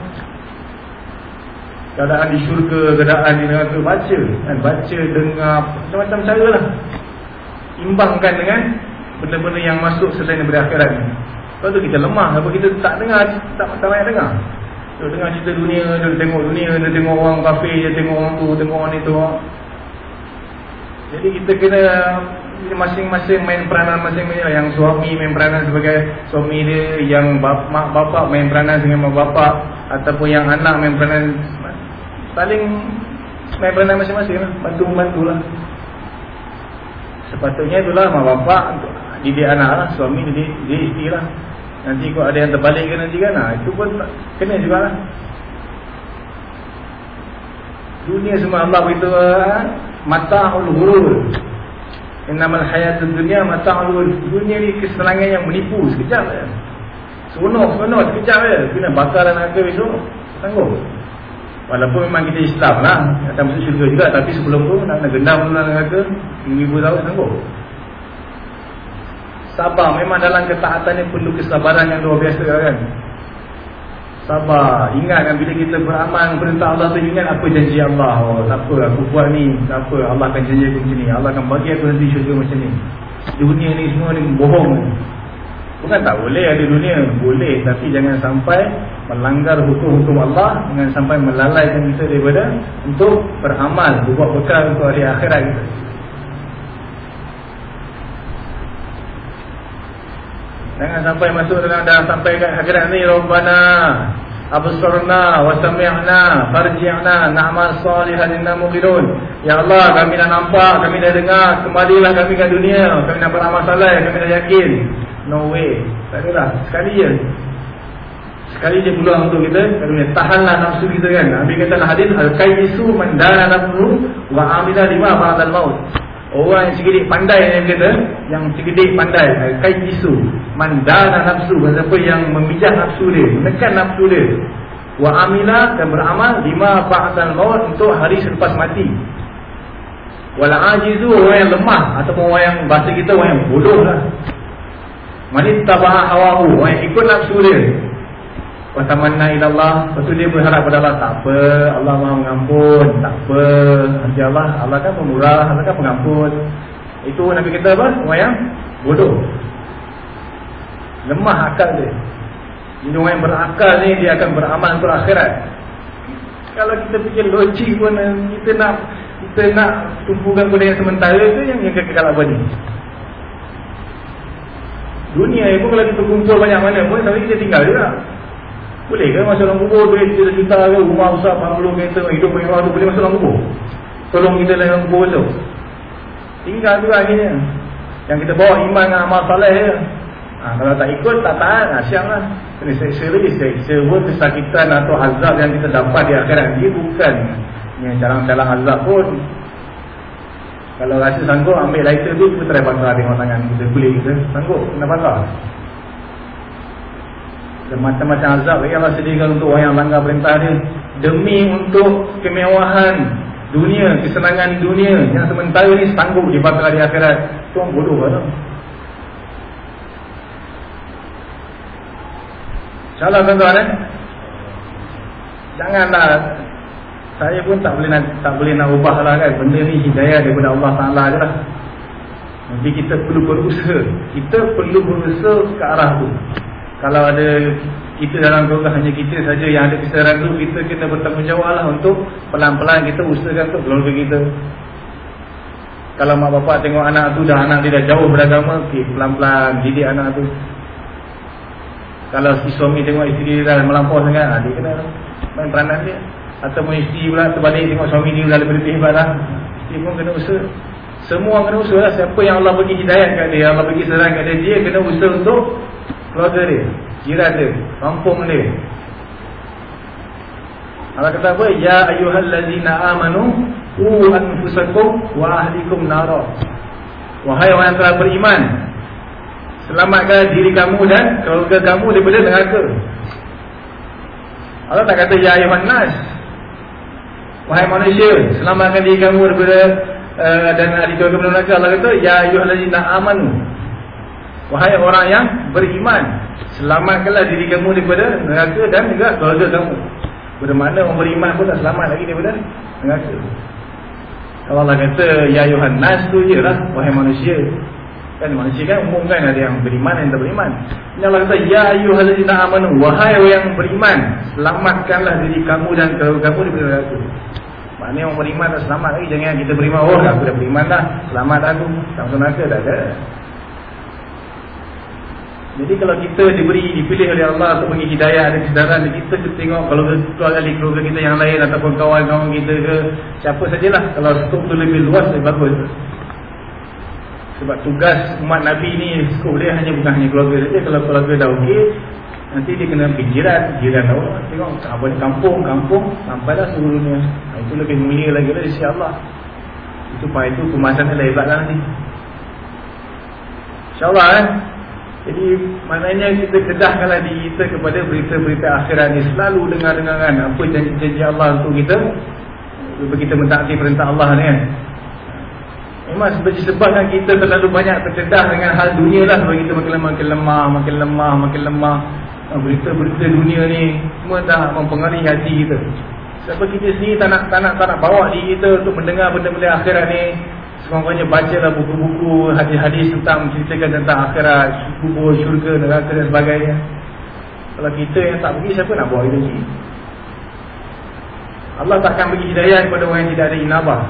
Keadaan di syurga, keadaan di neraka, baca. Kan? Baca, dengar, macam-macam cara lah. Imbangkan dengan benda-benda yang masuk selain daripada akhirat ni. Lepas tu kita lemah, apa kita tak dengar, tak tak banyak dengar. Dia dengar cerita dunia, dia tengok dunia, dia tengok orang kafir, dia tengok orang tu, tengok orang itu. Jadi kita kena masing-masing main peranan masing-masing yang suami main peranan sebagai suami dia, yang bap, mak bapak main peranan dengan mak bapak ataupun yang anak main peranan saling main peranan masing-masing lah, bantu-bantu lah. Sepatutnya itulah mak bapak didik anak lah, suami didik, didik isteri lah. Nanti kalau ada yang terbalik ke nanti kan, nah, itu pun kena juga lah. Dunia semua Allah beritahu ah, mata'ul ghurur. Innamal hayatud dunya mata'ul. Dunia ni kesenangan yang menipu sekejap je. Seronok, seronok sekejap je. Kena bakar anak ke besok. Sanggup. Walaupun memang kita Islam lah Akan masuk syurga juga Tapi sebelum tu Nak gendam dulu neraka Ibu-ibu tahu sanggup Sabar Memang dalam ketaatan ni Perlu kesabaran yang luar biasa kan Sabar. Ingat kan bila kita beramal Perintah Allah tu ingat apa janji Allah. Oh tak apa aku buat ni? Tak apa Allah akan janji aku macam ni. Allah akan bagi aku nanti syurga macam ni. Dunia ni semua ni bohong. Bukan tak boleh ada dunia. Boleh tapi jangan sampai Melanggar hukum-hukum Allah. Jangan sampai melalaikan kita daripada Untuk beramal Buat bekal untuk hari akhirat kita Jangan sampai masuk dalam dah sampai kat akhirat ni Rabbana Absurna wa sami'na farji'na na'mal salihan inna muqidun Ya Allah kami dah nampak kami dah dengar kembalilah kami ke dunia. Kami dah beramal saleh kami dah yakin. No way. Tak adalah. Sekali je. Sekali je peluang untuk kita Kadang Tahanlah nafsu kita kan. Nabi kata hadis Al-Qayyisu mandana nafsu Wa amila lima ba'adal maut Orang yang segidik pandai yang kata Yang segidik pandai Al-Qayyisu Mandana nafsu Siapa yang memijah nafsu dia Menekan nafsu dia. Wa amila dan beramal Lima ba'adal maut Untuk hari selepas mati. Wala ajizu orang yang lemah Ataupun orang yang Bahasa kita orang yang bodoh lah. Manittabaha hawahu Orang yang ikut nafsu dia Watamanna ilallah. Lepas tu dia berharap pada Allah Tak apa Allah maha mengampun Tak apa. Nanti Allah Allah kan pemurah Allah kan pengampun. Itu Nabi kata apa? Orang yang bodoh. Lemah akal dia. Ini orang yang berakal ni Dia akan beramal untuk akhirat. Kalau kita fikir logik pun Kita nak Kita nak tumpukan benda yang sementara tu Yang yang kekal apa ni Dunia pun kalau kita kumpul banyak mana pun Tapi kita tinggal juga Boleh ke masuk dalam kubur? Duit juta-juta ke? Rumah besar 40 meter Hidup mewah tu Boleh masuk dalam kubur? Tolong kita dalam kubur tu Tinggal juga akhirnya. Yang kita bawa iman dengan amal salih je. Ha, Kalau tak ikut tak tahan ha, Siap lah. Kena seksa-seksa Seksa pun kesakitan atau azab Yang kita dapat di akhirat Dia bukan. Yang calang-calang azab pun. Kalau rasa sanggup ambil lighter tu Kita try bakar tengok tangan kita kulit kita. Sanggup kena bakar Dan macam-macam azab. Yang Allah sediakan untuk orang yang langgar perintah dia. Demi untuk kemewahan Dunia, kesenangan dunia. Yang sementara ni sanggup dibakar di akhirat. Itu orang bodoh kan InsyaAllah tuan-tuan eh? Janganlah. Saya pun tak boleh nak tak boleh nak ubah lah kan? Benda ni hidayah daripada Allah Taala je lah. Jadi kita perlu berusaha. Kita perlu berusaha ke arah tu kalau ada kita dalam keluarga hanya kita saja yang ada kesedaran tu kita kena bertanggungjawab lah untuk pelan-pelan kita usahakan untuk keluarga kita. Kalau mak bapak tengok anak tu dah anak dia dah jauh beragama okay, pelan-pelan didik anak tu. Kalau si suami tengok isteri dia dah melampau sangat ha, Dia kena main peranan dia. Ataupun isteri pula terbalik tengok suami dia dah lebih lebih barang Isteri pun kena usaha. Semua kena usaha lah. Siapa yang Allah bagi hidayah kat dia Allah bagi serang kat dia Dia kena usaha untuk keluarga dia Jiran dia Kampung dia Allah kata apa? Ya ayyuhallazina amanu U anfusakum wa ahlikum nara Wahai orang yang telah beriman Selamatkan diri kamu dan keluarga kamu daripada neraka. Allah tak kata ya ayuhan nas. Wahai manusia, selamatkan diri kamu daripada uh, dan ahli keluarga neraka. Allah kata ya ayyuhallazina amanu. Wahai orang yang beriman, selamatkanlah diri kamu daripada neraka dan juga keluarga kamu. Bermakna orang beriman pun tak selamat lagi daripada neraka. Kalau Allah kata ya ayuhan nas tu je lah wahai manusia Kan manusia kan umum kan ada yang beriman dan tak beriman. Ini Allah kata ya ayyuhallazina amanu wahai yang beriman selamatkanlah diri kamu dan keluarga kamu daripada neraka. Maknanya orang beriman dah selamat lagi jangan kita beriman oh aku dah beriman dah selamat aku tak masuk neraka dah ada. Jadi kalau kita diberi dipilih oleh Allah untuk bagi hidayah dan kesedaran kita kita tengok kalau keluarga keluarga kita yang lain ataupun kawan-kawan kita ke siapa sajalah kalau skop tu lebih luas lebih bagus. Sebab tugas umat Nabi ni skop dia hanya bukan hanya keluarga saja. Kalau keluarga dah okey, nanti dia kena pergi jiran, jiran tengok apa di kampung, kampung sampailah seluruh dunia. Nah, itu lebih mulia lagi dari sisi Allah. Itu pak itu kemasan dia hebatlah nanti. Insya-Allah eh. Jadi maknanya kita kedahkanlah diri kita kepada berita-berita akhirat ni. Selalu dengar-dengar kan apa janji-janji Allah untuk kita. Untuk kita mentaati perintah Allah ni kan. Memang sebabkan kita terlalu banyak terkedah dengan hal dunia lah. Sebab kita makin lemah, makin lemah, makin lemah, makin lemah. Berita-berita dunia ni Semua dah mempengaruhi hati kita. Sebab kita sendiri tak nak, tak nak, tak nak bawa diri kita Untuk mendengar benda-benda akhirat ni Semuanya bacalah buku-buku Hadis-hadis tentang menceritakan tentang akhirat Kubur, syurga, neraka dan sebagainya Kalau kita yang tak pergi, siapa nak bawa itu Allah takkan bagi hidayah kepada orang yang tidak ada inabah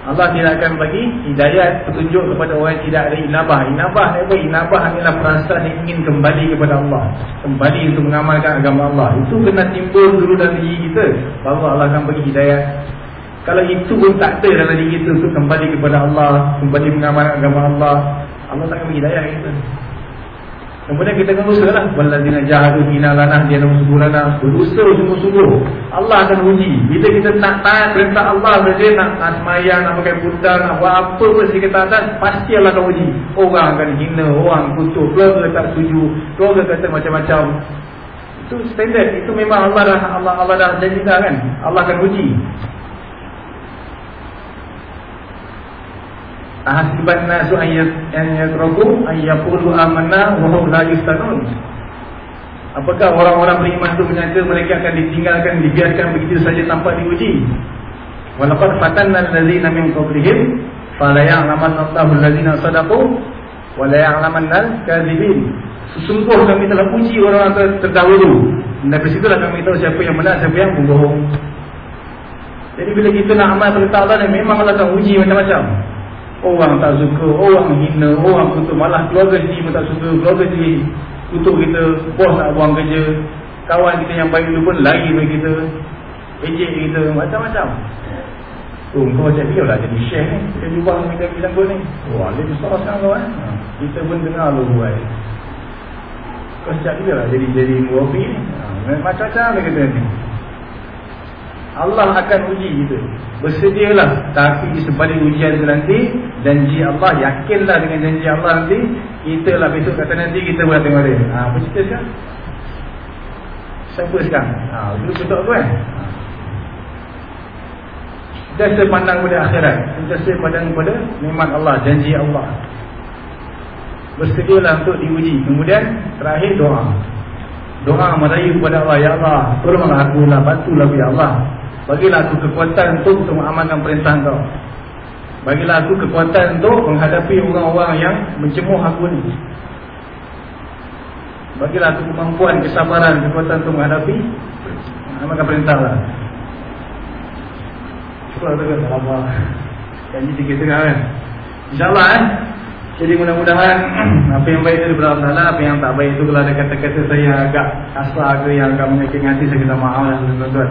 Allah tidak akan bagi hidayat petunjuk kepada orang yang tidak ada inabah. Inabah apa? Inabah adalah perasaan yang ingin kembali kepada Allah. Kembali untuk mengamalkan agama Allah. Itu kena timbul dulu dalam diri kita. Bahawa Allah akan bagi hidayat. Kalau itu pun tak ada dalam diri kita untuk kembali kepada Allah. Kembali mengamalkan agama Allah. Allah tak akan bagi hidayat kita. Kemudian kita akan usaha lah Walladzina jahadu fina lanah Dia nama subulana Berusaha sungguh-sungguh. Allah akan uji. Bila kita nak taat perintah Allah saja Nak asmaya, nak pakai putang Nak buat apa pun sikit atas Pasti Allah akan uji. Orang akan hina Orang kutuk Keluarga tak setuju Keluarga kata macam-macam. Itu standard. Itu memang Allah dah Allah, Allah dah janjikan kan? Allah akan uji Ahasiban nasu ayat yang yatraku ayyaqulu amanna wa hum la yuftanun. Apakah orang-orang beriman itu menyangka mereka akan ditinggalkan dibiarkan begitu saja tanpa diuji? Walaqad fatanna allazina min qablihim fala ya'lamanna Allahu allazina sadaqu wa la ya'lamanna al-kadzibin. Sesungguhnya kami telah uji orang-orang terdahulu. Dan dari situlah kami tahu siapa yang benar siapa yang bohong. Jadi bila kita nak amal perintah Allah memang Allah akan uji macam-macam. Orang tak suka, orang hina, orang kutuk Malah keluarga sendiri pun tak suka Keluarga sendiri kutuk kita. Bos nak buang kerja. Kawan kita yang baik dulu pun lari bagi kita. Ejek kita, macam-macam. Oh, kau macam dia lah jadi share ni. Kita jumpa dengan kita bilang kau ni. Wah, dia besar sekarang kau ha, Kita pun dengar lu buat. Kau sejak dia lah jadi jadi muafi ni? Ha, Macam-macam dia kata ni Allah akan uji kita Bersedialah Tapi sebalik ujian itu nanti Janji Allah Yakinlah dengan janji Allah nanti Kita lah besok kata nanti Kita boleh tengok dia ha, Apa cerita sekarang? Siapa sekarang? Ha, dulu betul apa kan? Ha. Kita pandang pada akhirat Kita pandang pada Memang Allah Janji Allah Bersedialah untuk diuji Kemudian Terakhir doa Doa merayu kepada Allah Ya Allah Tolonglah aku lah Bantulah ya Allah Bagilah aku kekuatan untuk, mengamalkan perintah kau. Bagilah aku kekuatan untuk menghadapi orang-orang yang mencemuh aku ni. Bagilah aku kemampuan, kesabaran, kekuatan untuk menghadapi Mengamalkan perintah lah. Syukur tu kan Allah. Janji sikit tengah kan? InsyaAllah eh Jadi mudah-mudahan apa yang baik itu daripada Allah Taala, apa yang tak baik itu kalau ada kata-kata saya agak kasar ke yang agak menyakitkan hati saya minta maaf lah tuan-tuan.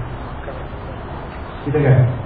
Mula. Kita kan?